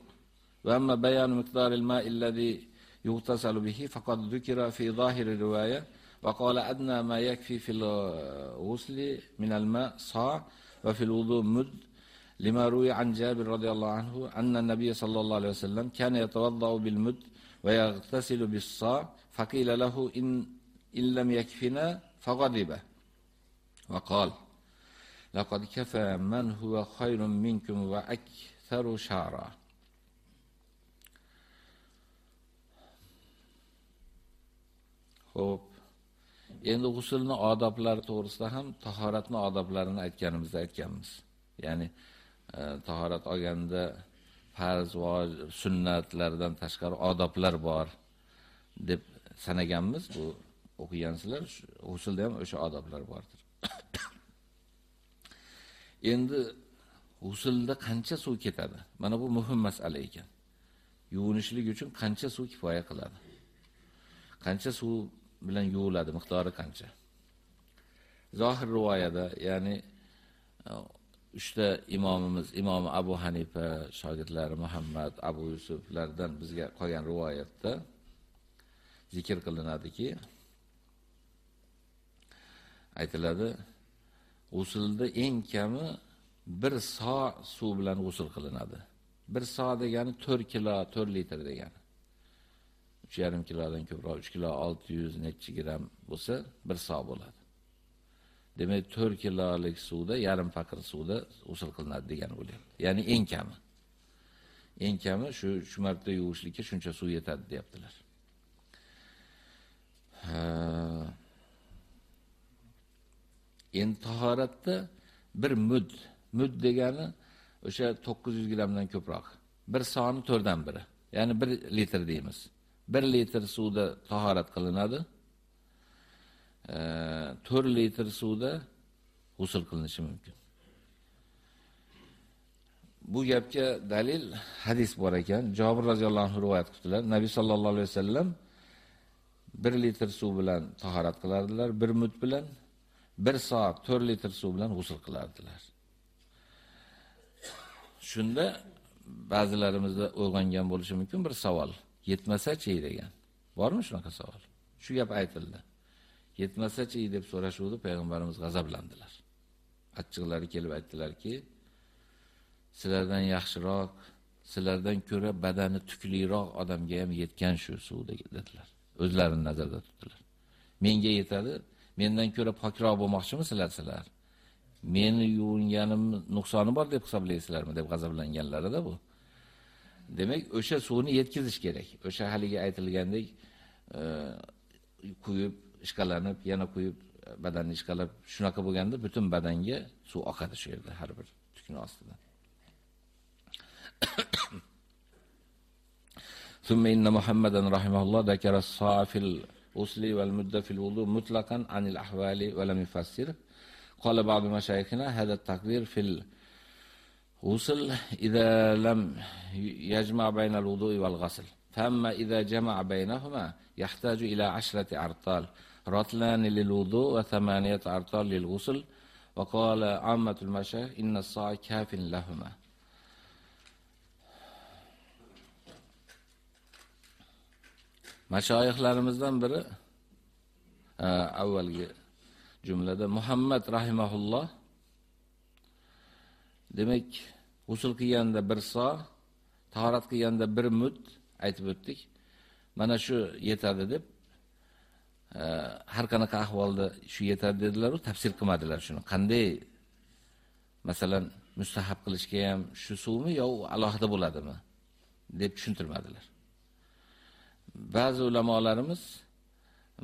وأما بيان مقدار الماء الذي يغتسل به فقد ذكر في ظاهر الرواية وقال أدنى ما يكفي في الغسل من الماء صاع وفي الوضوء مد لما روي عن جابر رضي الله عنه أن النبي صلى الله عليه وسلم كان يتوضأ بالمد ويغتسل بالصاع فقيل له إن, إن لم يكفنا فغضب وقال لقد كفى من هو خير منكم وأكثر شعرا. Xo'p. Endi g'uslning odoblari to'g'risida ham tahoratni odoblarini aytganimizda aytganmiz. Ya'ni e, tahorat olganda farz va sunnatlardan tashqari odoblar bor deb sanaganmiz. Bu o'qigansizlar, g'uslda ham o'sha odoblar bordir. [coughs] Endi g'uslda qancha suv ketadi? Mana bu muhim masala ekan. Yuvinishlik uchun qancha suv kifoya qiladi? Qancha suv bilan yuviladi, miqdori qancha? Zohir rivoyada, ya'ni e, uchta imomimiz, Imom Abu Hanifa shogirdlari Muhammad, Abu Yusuflardan bizga qolgan rivoyatda zikr qilinadiki, aytiladi, g'usulda eng kami bir so suv bilan g'usul qilinadi. Bir so degani 4 kilo, 4 litr degani. 3,5 kilodan ko'proq 3 kilo 600 nechi gram bo'lsa, bir so bo'ladi. Demak, 4 kilolik suvda, yarim faqir suvda usul qilinadi degani bo'lyapti. Ya'ni eng kami. Eng kami shu 3 marta yuvishlikka shuncha suv yetadi, deyaptilar. Endi tahoratda bir mud, mud degani o'sha 900 grammdan ko'proq. Bir soni 4 dan biri. Ya'ni 1 litr deymiz. 1 litr suvda tahorat qilinadi. 4 litr suvda g'usl qilinishi mumkin. Bu gapga dalil hadis bor ekan. Jabir roziyallohu anhu rivoyat qildilar. Nabiy sallallohu alayhi vasallam 1 litr suv bilan tahorat qilardilar, 1 mut bilan 1 soat 4 litr suv bilan g'usl qilardilar. Shunda ba'zilarimizda o'rgangan bo'lishi mumkin bir savol. Yetmasa-chi degan. Bormi shunaqa savol? Shu gap aytildi. Yetmasa-chi deb so'rashuvdi, payg'ambarimiz g'azablandilar. Achchiqlari kelib aytdilarki, sizlardan yaxshiroq, sizlardan ko'ra badani tukliroq odamga ham yetgan shu suv dedilar. O'zlarini nazarda tutdilar. Menga yetadi, mendan ko'ra pokroq bo'lmoqchimisizlar sizlar? Meni yuvinganim nuqsoni bor deb hisoblaysizlarmi deb g'azablanganlarida bu. Demak, o'sha suvni yetkizish kerak. O'sha haligi aytilgandek, e, quyib, ishqalanib, yana quyib, badanni ishqalab, shunaqa bo'lganda butun badanga suv oqadi shu yerda har bir tukni ostidan. [coughs] ثم إن محمدا رحمه الله ذكر الصاع في الغسل والمدة في الوضوء مطلقا عن الأحوال ولم يفسر قال بعض مشايخنا هذا التقدير في الغسل إذا لم يجمع بين الوضوء والغسل فأما إذا جمع بينهما يحتاج إلى عشرة أرطال رطلان للوضوء وثمانية أرطال للغسل وقال عامة المشايخ إن الصاع كاف لهما mashoyixlarimizdan biri avvalgi jumlada Muhammad rahimahulloh demak g'usl qilganda bir so, tahorat qilganda bir mud aytib o'tdik. Mana shu yetadi deb e, har qanaqa ahvolda shu yetadi dedilar, tafsir qilmadilar shuni. Qanday masalan mustahab qilishga ham shu suvmi yo alohida bo'ladimi deb tushuntirmadilar. ba'zi ulamolarimiz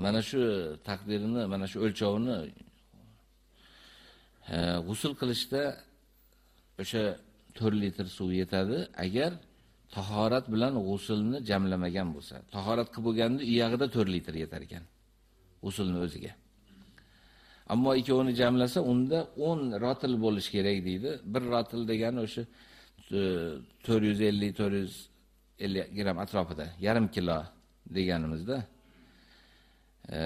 mana shu taqdirini, mana shu o'lchovini e, g'usul qilishda o'sha 4 litr suv yetadi agar tahorat bilan g'uslni jamlamagan bo'lsa. Tahorat qilib bo'lganda uyag'ida 4 litr yetar ekan. g'uslni o'ziga. Ammo ikkovini jamlasa, unda 10 rotil bo'lish kerak deydi. Bir rotil degani o'sha e, 450 450 gram atrofida, yarim kilo deganimizda e,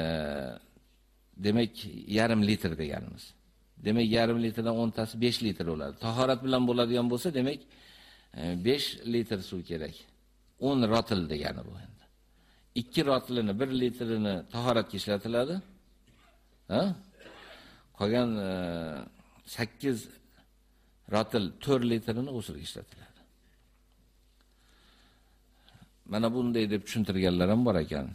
demak yarim litr deganimiz. Demak yarim litrdan 10 tasi 5 litr bo'ladi. Tahorat bilan bo'ladigan bo'lsa, demak 5 e, litr suv kerak. 10 rotil degani bu endi. 2 rotilini 1 litrini tahoratga ishlatiladi. Ha? Qolgan 8 e, rotil 4 litrini g'usulga ishlatiladi. Mana bunday deb tushuntirganlar ham bor ekan.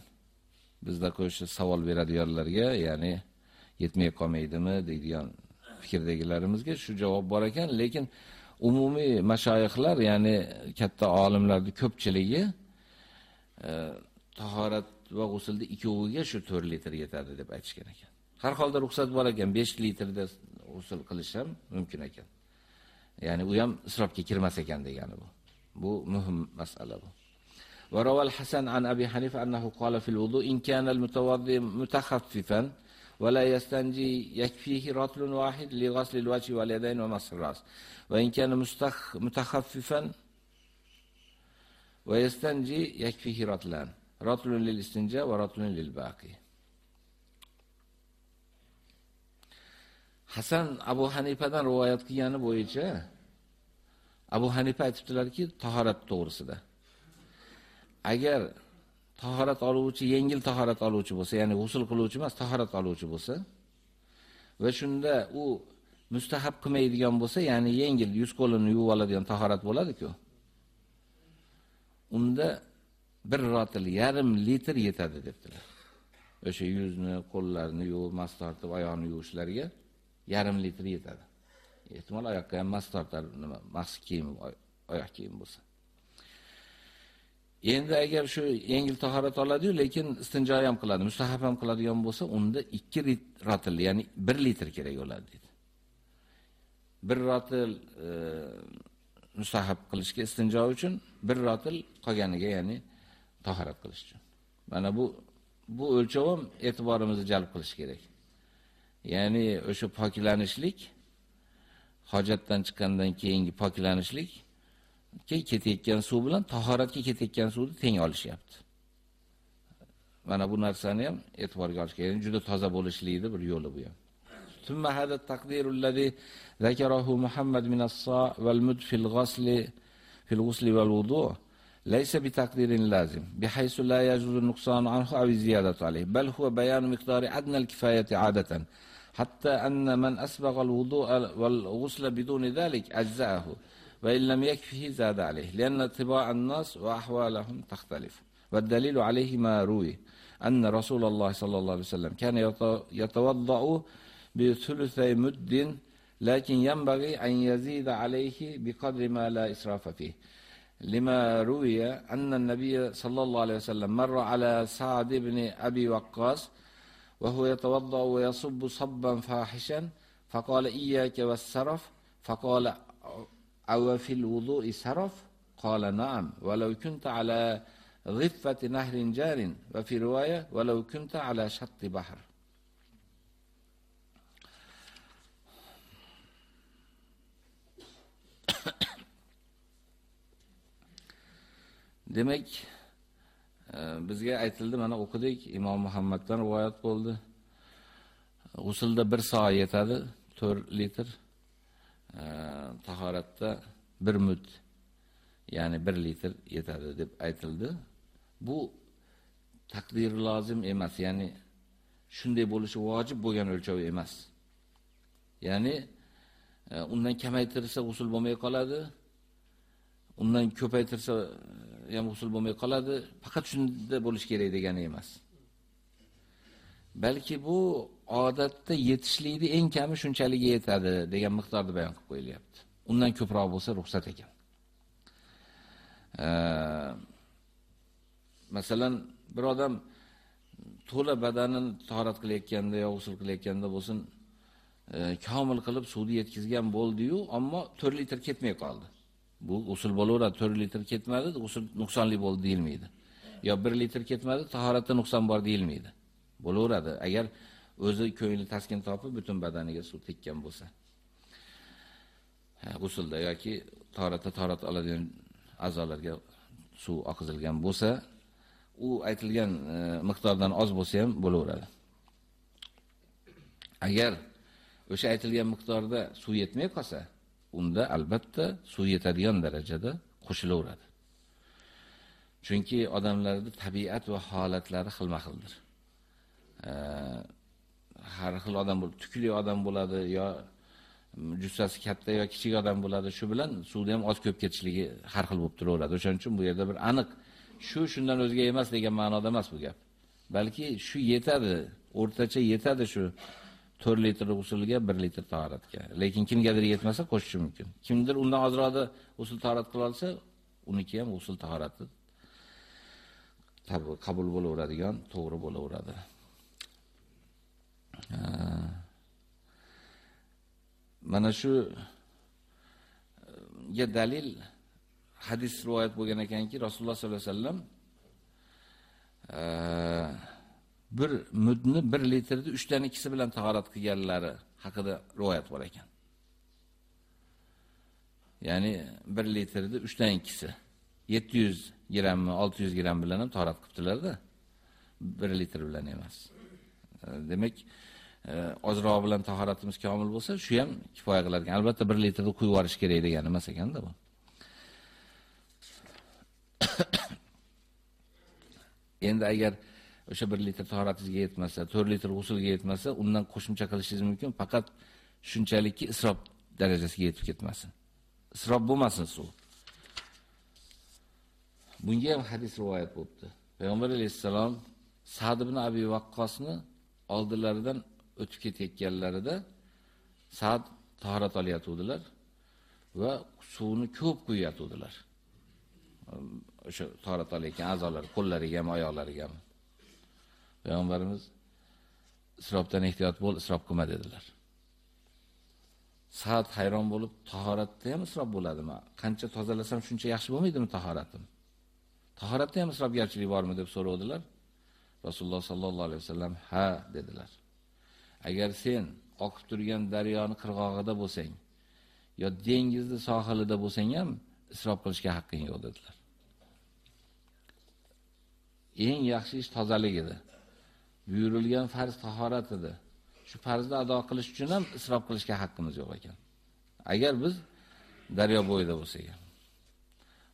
Bizda qo'shni savol beradiganlarga, ya'ni yetmay qolmaydimi deydigan fikrdagilarimizga shu javob bor ekan, lekin umumiy mashoyixlar, ya'ni katta olimlarning ko'pchiligi e, tahorat va g'usulda ikkoviga shu 4 litr yetadi deb aytishgan ekan. Har holda ruxsat bor ekan, 5 litrda g'usul qilish ham mumkin ekan. Ya'ni u ham isrofga kirmas ekan degani bu. Bu muhim masala bu. وروى الحسن عن أبي حنيفة أنه قال في الوضوء إن كان المتوضي متخففا ولا يستنجي يكفيه رطل واحد لغسل الوجه واليدين ومسح الرأس وإن كان مستخ متخففا ويستنجي يكفيه رطلان رطل للاستنجاء ورطل للباقي Hasan Abu Hanifadan rivoyat qilgani bo'yicha Abu Hanifa aytibdilarki, tahorat to'g'risida. Agar tahorat oluvchi yengil tahorat oluvchi bo'lsa, ya'ni g'usl qiluvchi emas, tahorat oluvchi bo'lsa va shunda u mustahab qilmaydigan bo'lsa, ya'ni yengil yuz qo'lini yuvib oladigan tahorat bo'ladi-ku. Unda bir rotil yarim litr yetadi debdilar. O'sha yuzni, qo'llarni yuvib, mas tortib, oyoqni yuvishlarga yarim litr yetadi. Ehtimol oyoqqa ham mas tortar, nima, maxsus kiyim, oyoq kiyim bo'lsa. Endi agar shu yengil tahorat oladi-yu, lekin istinjo ham qiladi, mustahab ham qiladigan bo'lsa, unda 2 ratil, ya'ni 1 litr kerak bo'ladi dedi. 1 ratil e, mustahab qilishga istinjo uchun, 1 ratil qolganiga, ya'ni tahorat qilish uchun. Mana bu bu o'lchov ham e'tiborimizni jalb qilish kerak. Ya'ni o'sha poklanishlik hojatdan chiqqandan keyingi poklanishlik ketayotgan suv bilan tahoratga ketayotgan suvni teng olishyapti. Mana bu narsani ham e'tiborga olish kerak. Juda toza bo'lishlikni bir yo'li bu ham. Thumma hada taqdiru allazi zakarahu Muhammad min as-sa' wal mud fil ghasli fil ghusli wal wudu' laysa bi taqdirin lazim Bi haysu la yajuzu nuqsan anhu aw ziyadatu alayhi bal huwa bayan miqdari adna al-kifayati 'adatan hatta anna man asbagha al-wudu' wal ghusla bidun dhalik ajza'ahu وإن لم يكفه زاد عليه لأن طباع الناس وأحوالهم تختلف. والدليل عليه ما روي أن رسول الله صلى الله عليه وسلم كان يتوضأ بثلثي مد لكن ينبغي أن يزيد عليه بقدر ما لا إسراف فيه. لما روي أن النبي صلى الله عليه وسلم مر على سعد بن أبي وقاص وهو يتوضأ ويصب صبا فاحشا فقال إياك والسرف فقال أو في الوضوء سرف قال نعم ولو كنت على ضفة نهر جار وفي رواية ولو كنت على شط بحر Demek bizga aytildi, mana o'qidik, Imom Muhammaddan rivoyat bo'ldi. G'usulda 1 soat yetadi, 4 litr. Tahoratda 1 mut ya'ni 1 litr yetadi deb aytildi. Bu taqdir lozim emas, ya'ni shunday bo'lishi vojib bo'lgan o'lchov emas. Ya'ni e, undan kamaytirsa usul bo'lmay qoladi. Undan ko'paytirsa e, ham usul bo'lmay qoladi, faqat shunda bo'lish kerak degani emas. Balki bu odatda yetishlikni eng kami shunchaligiga yetadi degan miqdorda bayon qilib qo'yilyapti. Undan ko'proq bo'lsa ruxsat ekan. Masalan, bir odam to'la badanini tahorat qilayotganda yoki usul qilayotganda bo'lsin, e, komil qilib suvni yetkizgan bo'ldi-yu, ammo 4 litr ketmay qoldi. Bu usul bo'laveradi, 4 litr ketmadi, usul nuqsonli bo'ldi deyilmaydi. Yo 1 litr ketmadi, tahoratda nuqson bor deyilmaydi. Bo'laveradi, agar o'zi ko'ngli taskin topib butun badaniga suv tekkan bo'lsa. Ha, usulda yoki torata torat oladigan a'zolarga suv oqizilgan bo'lsa, u aytilgan e, miqdordan oz bo'lsa ham bo'laveradi. Agar o'sha aytilgan miqdorda suv yetmay qolsa, unda albatta suv yetadigan darajada qo'shilaveradi. Chunki odamlarning tabiat va holatlari xilma-xildir. E, har xil odam bo'ladi, tukli odam bo'ladi yo jussasi katta yo kichik odam bo'ladi. Shu bilan suvda ham oz ko'p ketishligi har xil bo'lib turaveradi. O'shaning uchun bu yerda bir aniq shu shundan o'zga emas degan ma'noda emas bu gap. Balki shu yetadi, o'rtacha yetadi shu 4 litr usulga 1 litr tahoratga. Lekin kimgadir yetmasa qo'shishi mumkin. Kimdir undan ozroqda usul tahorat qila olsa, uniki ham usul tahorati tabi qabul bo'laveradigan, to'g'ri bo'laveradi. Mana shu e, ga dalil hadis rivoyat bo'lgan ekanki, Rasululloh sollallohu alayhi vasallam e, bir mudni 1 litrni 3 dan 2si bilan tahorat qilganlari haqida rivoyat bor ekan. Ya'ni 1 litrni 3 dan 2si 700 grammi, 600 gram bilan ham tahorat qilibdilar-da. 1 litr bilan emas. E, demak, e, ozroq bilan tahoratimiz komil bo'lsa, shu ham kifoya qilar ekan. Albatta 1 litrni quyib yuborish kerak degani emas ekanda bu. [coughs] Endi agar o'sha 1 litr tahoratingizga yetmasa, 4 litr g'usulga yetmasa, undan qo'shimcha qilishingiz mumkin, faqat shunchalikki isrof darajasiga yetib ketmasin. Isrof bo'lmasin suv. Bunga ham hadis rivoyat bo'libdi. Payg'ambar alayhisalom Sa'd ibn Abi Waqqosni oldilaridan o'tib ketayotganlarida Sa'd tahorat olayotgandilar va suvni ko'p quyayotgandilar. O'sha tahorat olayotgan a'zolar, qo'llariga ham, oyoqlariga ham. Payg'ambarimiz isrofdan ehtiyot bo'l, isrof qilma dedilar. Sa'd hayron bo'lib, tahoratda ham isrof bo'ladimi? Qancha tozalasam shuncha yaxshi bo'lmaydimi tahoratim? Tahoratda ham isrofgarchilik bormi deb so'radilar. Rasululloh sallallohu alayhi vasallam ha dedilar. Agar sen oqib turgan daryoni qirg'og'ida bo'lsang yo dengizni sohilida bo'lsang ham isrof qilishga haqqing yo'q dedilar. Eng yaxshi ish tozalik edi. Buyurilgan farz tahorat edi. Shu farzni ado qilish uchun ham isrof qilishga haqqimiz yo'q ekan. Agar biz daryo bo'yida bo'lsak ham.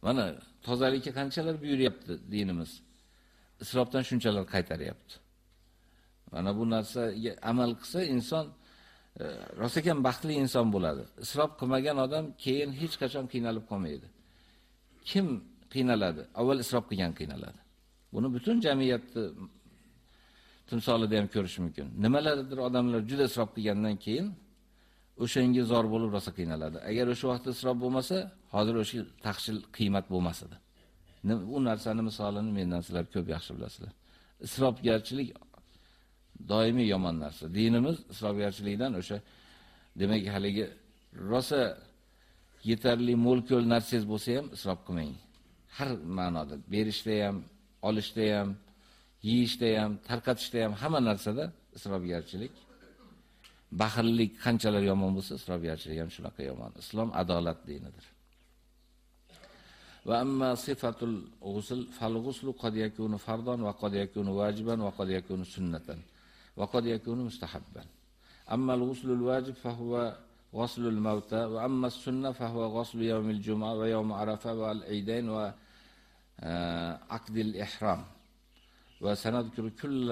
Mana tozalikka qanchalar buyuryapti dinimiz. Isrofdan shunchalar qaytaryapti. Mana bu narsaga amal qilsa inson e, rosa baxtli inson bo'ladi. Isrof qilmagan odam keyin hech qachon qiynalib qolmaydi. Kim qiynaladi? Avval isrof qilgan qiynaladi. Buni butun jamiyatni timsolida ham ko'rish mumkin. Nimalardir odamlar juda isrof qilgandan keyin o'shanga zor bo'lib rosa qiynaladi. Agar o'sha vaqtda isrof bo'lmasa, hozir o'sha taqshil qiymat bo'lmas edi. U narsani misolini mendan sizlar ko'p yaxshi bilasizlar. Isrofgarchilik doimiy yomon narsa. Dinimiz isrofgarchilikdan o'sha demak haligi rosa yetarli mo'l-ko'l narsangiz bo'lsa ham isrof qilmang. Har ma'noda, berishda ham, olishda ham, yeyishda ham, tarqatishda ham hamma narsada isrofgarchilik baxillik qanchalar yomon bo'lsa, isrofgarchilik ham shunaqa yomon. Islom adolat dinidir. Va amma sifatul ghusl fal ghuslu qad yakunu fardan va qad yakunu vajiban va qad yakunu sunnatan va qad yakunu mustahabban. Amma al-ghuslul wajib fa huwa غسل الموتى وأما السنة فهو غسل يوم الجمعة ويوم عرفة والعيدين وعقد الإحرام وسنذكر كل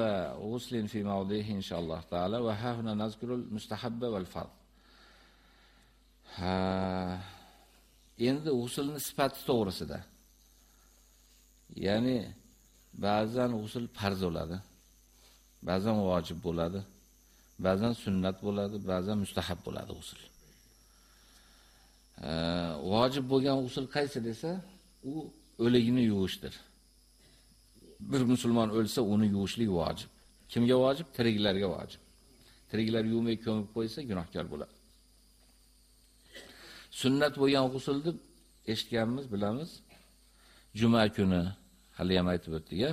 غسل في موضعه إن شاء الله تعالى وها هنا نذكر المستحب والفرض endi g'usulni sifati to'g'risida ya'ni ba'zan g'usul farz bo'ladi ba'zan vojib bo'ladi ba'zan sunnat bo'ladi ba'zan mustahab bo'ladi usul vojib bo'lgan usul qaysi desa u o'ligini yuvishdir bir musulmon o'lsa uni yuvishlik vojib. Kimga vojib? Tiriklarga vojib. Tiriklar yuvmay ko'mib qo'ysa gunohkor bo'ladi. Sunnat bo'lgan g'usul deb eshitganmiz, bilamiz. Juma kuni hali ham aytib o'tdik-a,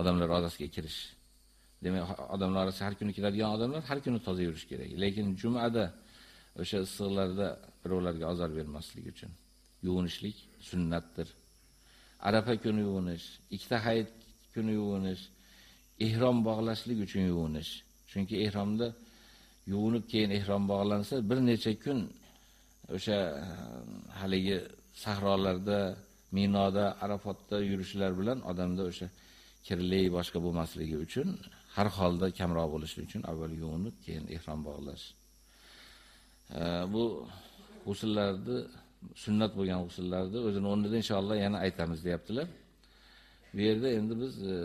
odamlar orasiga kirish. Demak, odamlar orasiga har kuni kiradigan odamlar har kuni toza yurish kerak. Lekin jumada o'sha issiqlarda birovlarga azor bermaslik uchun yuvinishlik sunnatdir. Arafa kuni yuvinish, ikkita hayit kuni yuvinish, ihrom bog'lashlik uchun yuvinish. Chunki ihromda yuvinib keyin ihrom bog'lansa, bir necha kun o'sha haligi sahrolarda, Minoda, Arafotda yurishlar bilan odamda o'sha kirli boshqa bo'lmasligi uchun har holda kamroq bo'lishi uchun avval yuvinib, keyin ihrom bog'lash. Bu g'usullarni sunnat bo'lgan g'usullarni o'zini o'rnida inshaalloh yana aytamiz deyaptilar. Bu yerda endi biz e,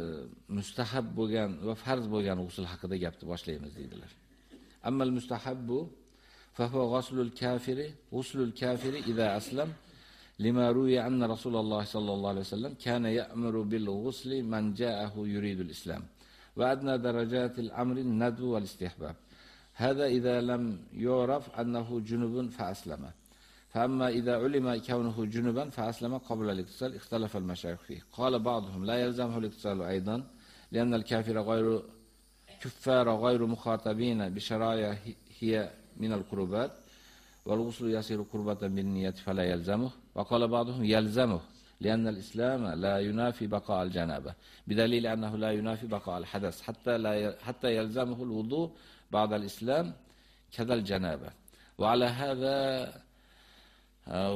mustahab bo'lgan va farz bo'lgan usul haqida gapni boshlaymiz deydilar. Ammal mustahabbu fa huwa ghuslul kafiri, ghuslul kafiri idza aslam lima ruya anna Rasululloh sallallohu alayhi vasallam kana ya'muru bil ghusli man ja'ahu yuridul islam amri nadbu wal istihbab. Hada idza lam yuraf annahu junubun fa aslama. فأما إذا علم كونه جنبا فأسلم قبل الاغتسال اختلف المشايخ فيه قال بعضهم لا يلزمه الاغتسال أيضا لأن الكافر غير كفار غير مخاطبين بشرايع هي من القربات والغسل يصير قربة بالنية فلا يلزمه وقال بعضهم يلزمه لأن الإسلام لا ينافي بقاء الجنابة بدليل أنه لا ينافي بقاء الحدث حتى لا حتى يلزمه الوضوء بعد الإسلام كذا الجنابة وعلى هذا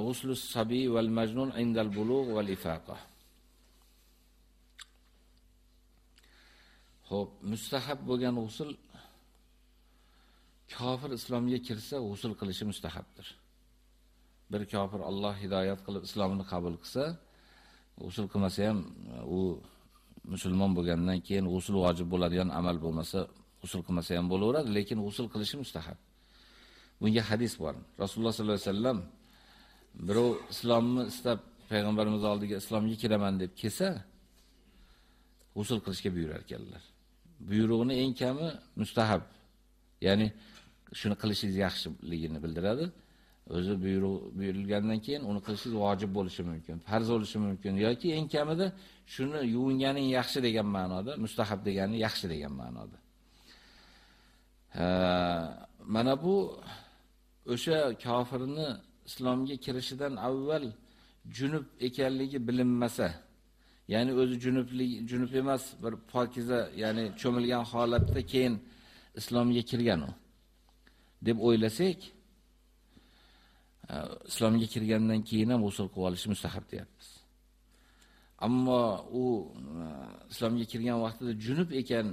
غسل الصبي والمجنون عند البلوغ والإفاقة Xo'p, mustahab bo'lgan g'usl kofir islomga kirsa g'usl qilishi mustahabdir. Bir kofir Alloh hidoyat qilib islomni qabul qilsa, usul qilmasa ham u musulmon bo'lgandan keyin g'usl vojib bo'ladigan amal bo'lmasa, usul qilmasa ham bo'laveradi, lekin usul qilishi mustahab. Bunga hadis bor. Rasululloh sollallohu alayhi vasallam birov islomni istab payg'ambarimiz oldiga islomga kiraman deb kelsa, usul qilishga buyurar ekanlar. buyrug'ini eng kami mustahab. Ya'ni shuni qilishingiz yaxshiligini bildiradi. O'zi buyruq buyurilgandan keyin uni qilishingiz vojib bo'lishi mumkin, farz bo'lishi mumkin yoki eng kamida shuni yuvinganing yaxshi degan ma'noda, mustahab degani yaxshi degan ma'noda. mana bu o'sha kofirni islomga kirishidan avval junub ekanligi bilinmasa, ya'ni o'zi junublik junub emas, bir pokiza, ya'ni cho'milgan holatda keyin islomga kirgan u deb o'ylasak, Э, islomga kirgandan keyin ham usul qilib olishi mustahab deyapmiz. Ammo u e, islomga kirgan vaqtida junub ekan,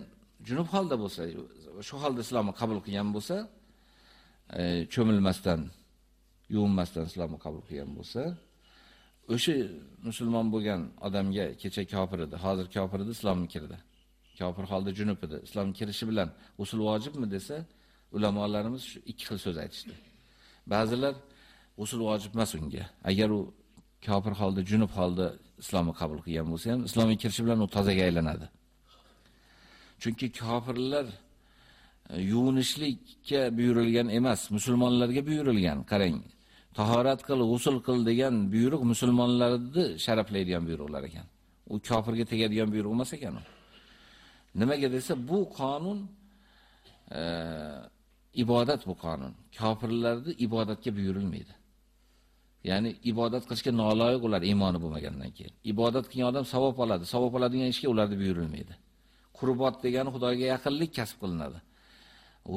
junub holda bo'lsa, shu holda islomni qabul qilgan bo'lsa, e, cho'milmasdan, yuvinmasdan islomni qabul qilgan bo'lsa, o'sha musulmon bo'lgan odamga kecha kofir edi, hozir kofir edi, islomga kirdi. Kofir holda junub edi. Islom kirishi bilan usul vojibmi desa, ulamolarimiz shu ikki xil so'z aytishdi. Ba'zilar usul vojib emas unga. Agar u kofir holda, junub holda islomni qabul qilgan bo'lsa ham, islomga kirishi bilan u tozaga aylanadi. Chunki kofirlar e, yuvinishlikka buyurilgan emas, musulmonlarga buyurilgan. Qarang, tahorat qil, g'usl qil degan buyruq musulmonlarni sharaflaydigan buyruqlar ekan. U kofirga tegadigan buyruq emas ekan u. Nimaga desa, bu qonun e, ibodat bu qonun. Kofirlarni ibodatga buyurilmaydi. Ya'ni ibodat qilishga noloyiq ular iymoni bo'lmagandan keyin. Ibodat qilgan odam savob oladi. Savob oladigan ishga ularni buyurilmaydi. Qurbot degani Xudoga yaqinlik kasb qilinadi.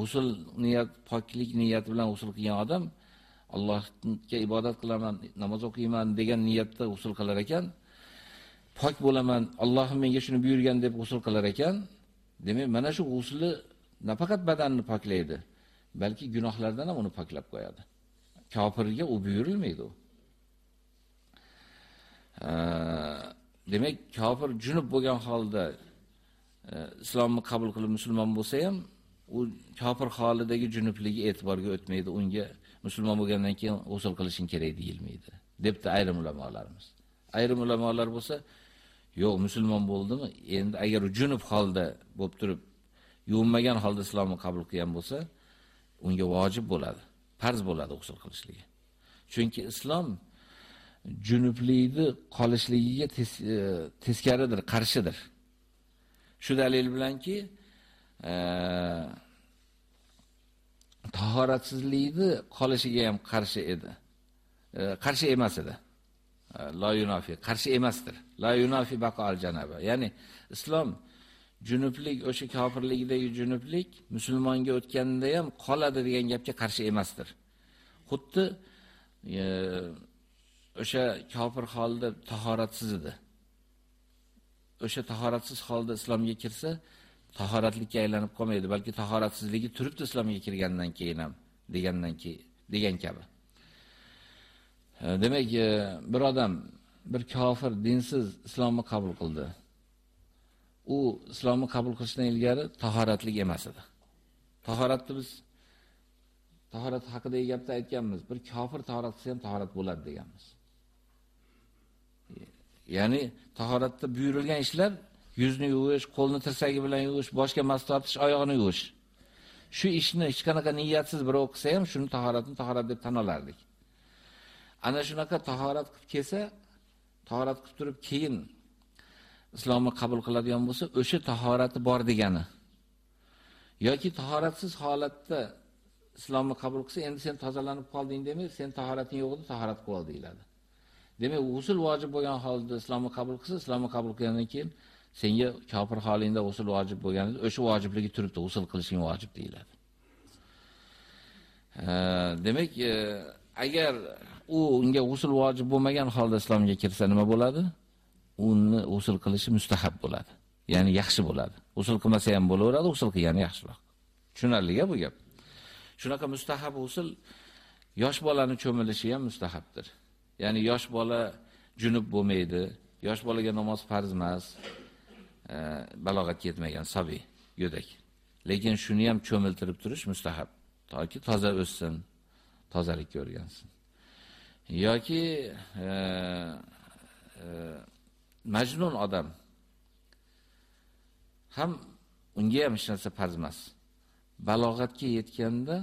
Usul niyat, poklik niyati bilan usul qilgan odam Allohga ibodat qilaman, namoz o'qiyman degan niyatda usul qilar ekan, pok bo'laman, Allohim menga shuni buyurgan deb usul qilar ekan, demak mana shu usuli nafaqat badanni poklaydi, balki gunohlardan ham uni poklab qo'yadi. Kofirga u buyurilmaydi u. Demak, kofir junub bo'lgan holda e, islomni qabul qilib musulmon bo'lsa ham, u kofir holidagi junubligi e'tiborga o'tmaydi, unga musulmon bo'lgandan keyin g'usl qilishing kerak deyilmaydi, debdi ayrim ulamolarimiz. Ayrim ulamolar bo'lsa, yo'q, musulmon bo'ldimi? Endi agar junub holda bo'lib turib, yuvinmagan holda islomni qabul qilgan bo'lsa, unga vojib bo'ladi, farz bo'ladi g'usl qilishligi. Chunki islom junublikni qolishligiga e, teskaridir, qarshidir. Shu dalil bilanki, e, tahoratsizlikni qolishiga ham qarshi edi. E, qarshi emas edi. La yunafi, qarshi emasdir. La yunafi al-janaba, Ya'ni islom junublik o'sha kofirlikdagi junublik musulmonga o'tganda ham qoladi degan gapga qarshi emasdir. Xuddi e, o'sha kofir holda tahoratsiz edi. O'sha tahoratsiz holda islomga kirsa, tahoratlikka aylanib qolmaydi, balki tahoratsizligi turibdi islomga kirgandan keyin ham degandan keyin degan kabi. E, demak, e, bir odam bir kofir, dinsiz islomni qabul qildi. U islomni qabul qilishdan ilgari tahoratlik emas edi. Tahoratni biz tahorat haqidagi gapda aytganmiz. Bir kofir tahorat qilsa ham tahorat bo'ladi deganmiz. Ya'ni tahoratda buyurilgan ishlar yuzni yuvish, qo'lni tirsagi bilan yuvish, boshga mas tortish, oyoqni yuvish. Shu ishni hech qanaqa niyatsiz birov qilsa ham shuni tahoratni tahorat deb tan olardik. Ana shunaqa tahorat qilib kelsa, tahorat qilib turib keyin islomni qabul qiladigan bo'lsa, o'sha tahorati bor degani. yoki tahoratsiz holatda islomni qabul qilsa, endi sen tozalanib qolding demak, sen tahorating yo'q edi, tahorat qil deyiladi. Demak, usul vojib bo'lgan holda islomni qabul qilsa, islomni qabul qilgandan keyin senga kofir holingda usul vojib bo'lganida o'sha vojibligi turibdi, usul qilishing vojib deyiladi. Demak, e, agar u unga usul vojib bo'lmagan holda islomga kirsa nima bo'ladi? Uni usul qilishi mustahab bo'ladi. Ya'ni yaxshi bo'ladi. Usul qilmasa ham bo'laveradi, usul qilgani yaxshiroq. Tushunarliga bu gap. Shunaqa mustahab usul yosh bolani cho'milishi ham mustahabdir. Ya'ni yosh bola junub bo'lmaydi, yosh bolaga namoz farz emas, e, balog'atga yetmagan sabiy, yo'dak. Lekin shuni ham cho'miltirib turish mustahab, toki toza o'ssin, tozalikka o'rgansin. yoki e, e, majnun odam ham unga ham hech narsa farz emas. Balog'atga yetganda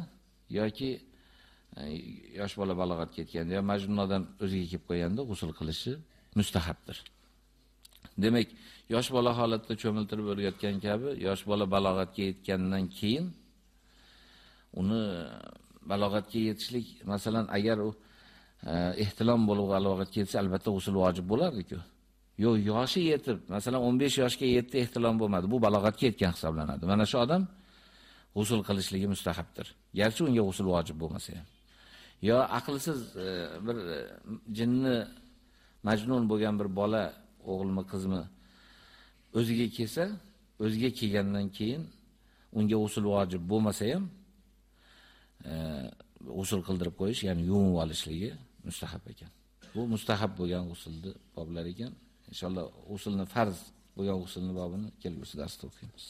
yoki e, yosh bola balog'atga yetganda yo majnun odam o'ziga kelib qo'yganda g'usl qilishi mustahabdir. Demak, yosh bola holatda cho'miltirib o'rgatgan kabi, yosh bola balog'atga yetgandan keyin uni e, balog'atga yetishlik, masalan, agar u e, ehtilom bo'lib balog'atga yetsa, albatta g'usl vojib bo'lardi-ku. Yo'q, yoshi yetib, masalan 15 yoshga yetdi, ehtilom bo'lmadi. Bu balog'atga yetgan hisoblanadi. Mana shu odam g'usl qilishligi mustahabdir. Garchi unga g'usl vojib bo'lmasa ham. Yo aqlsiz e, bir e, jinni majnun bo'lgan bir bola, o'g'ilmi, qizmi o'ziga kelsa, o'ziga kelgandan keyin unga g'usl vojib bo'lmasa ham e, qildirib qo'yish, ya'ni yuvib olishligi mustahab ekan. Bu mustahab bo'lgan g'uslni boblar ekan. Inshaalloh usulni farz bo'lgan usulni bobini kelgusi darsda o'qiymiz.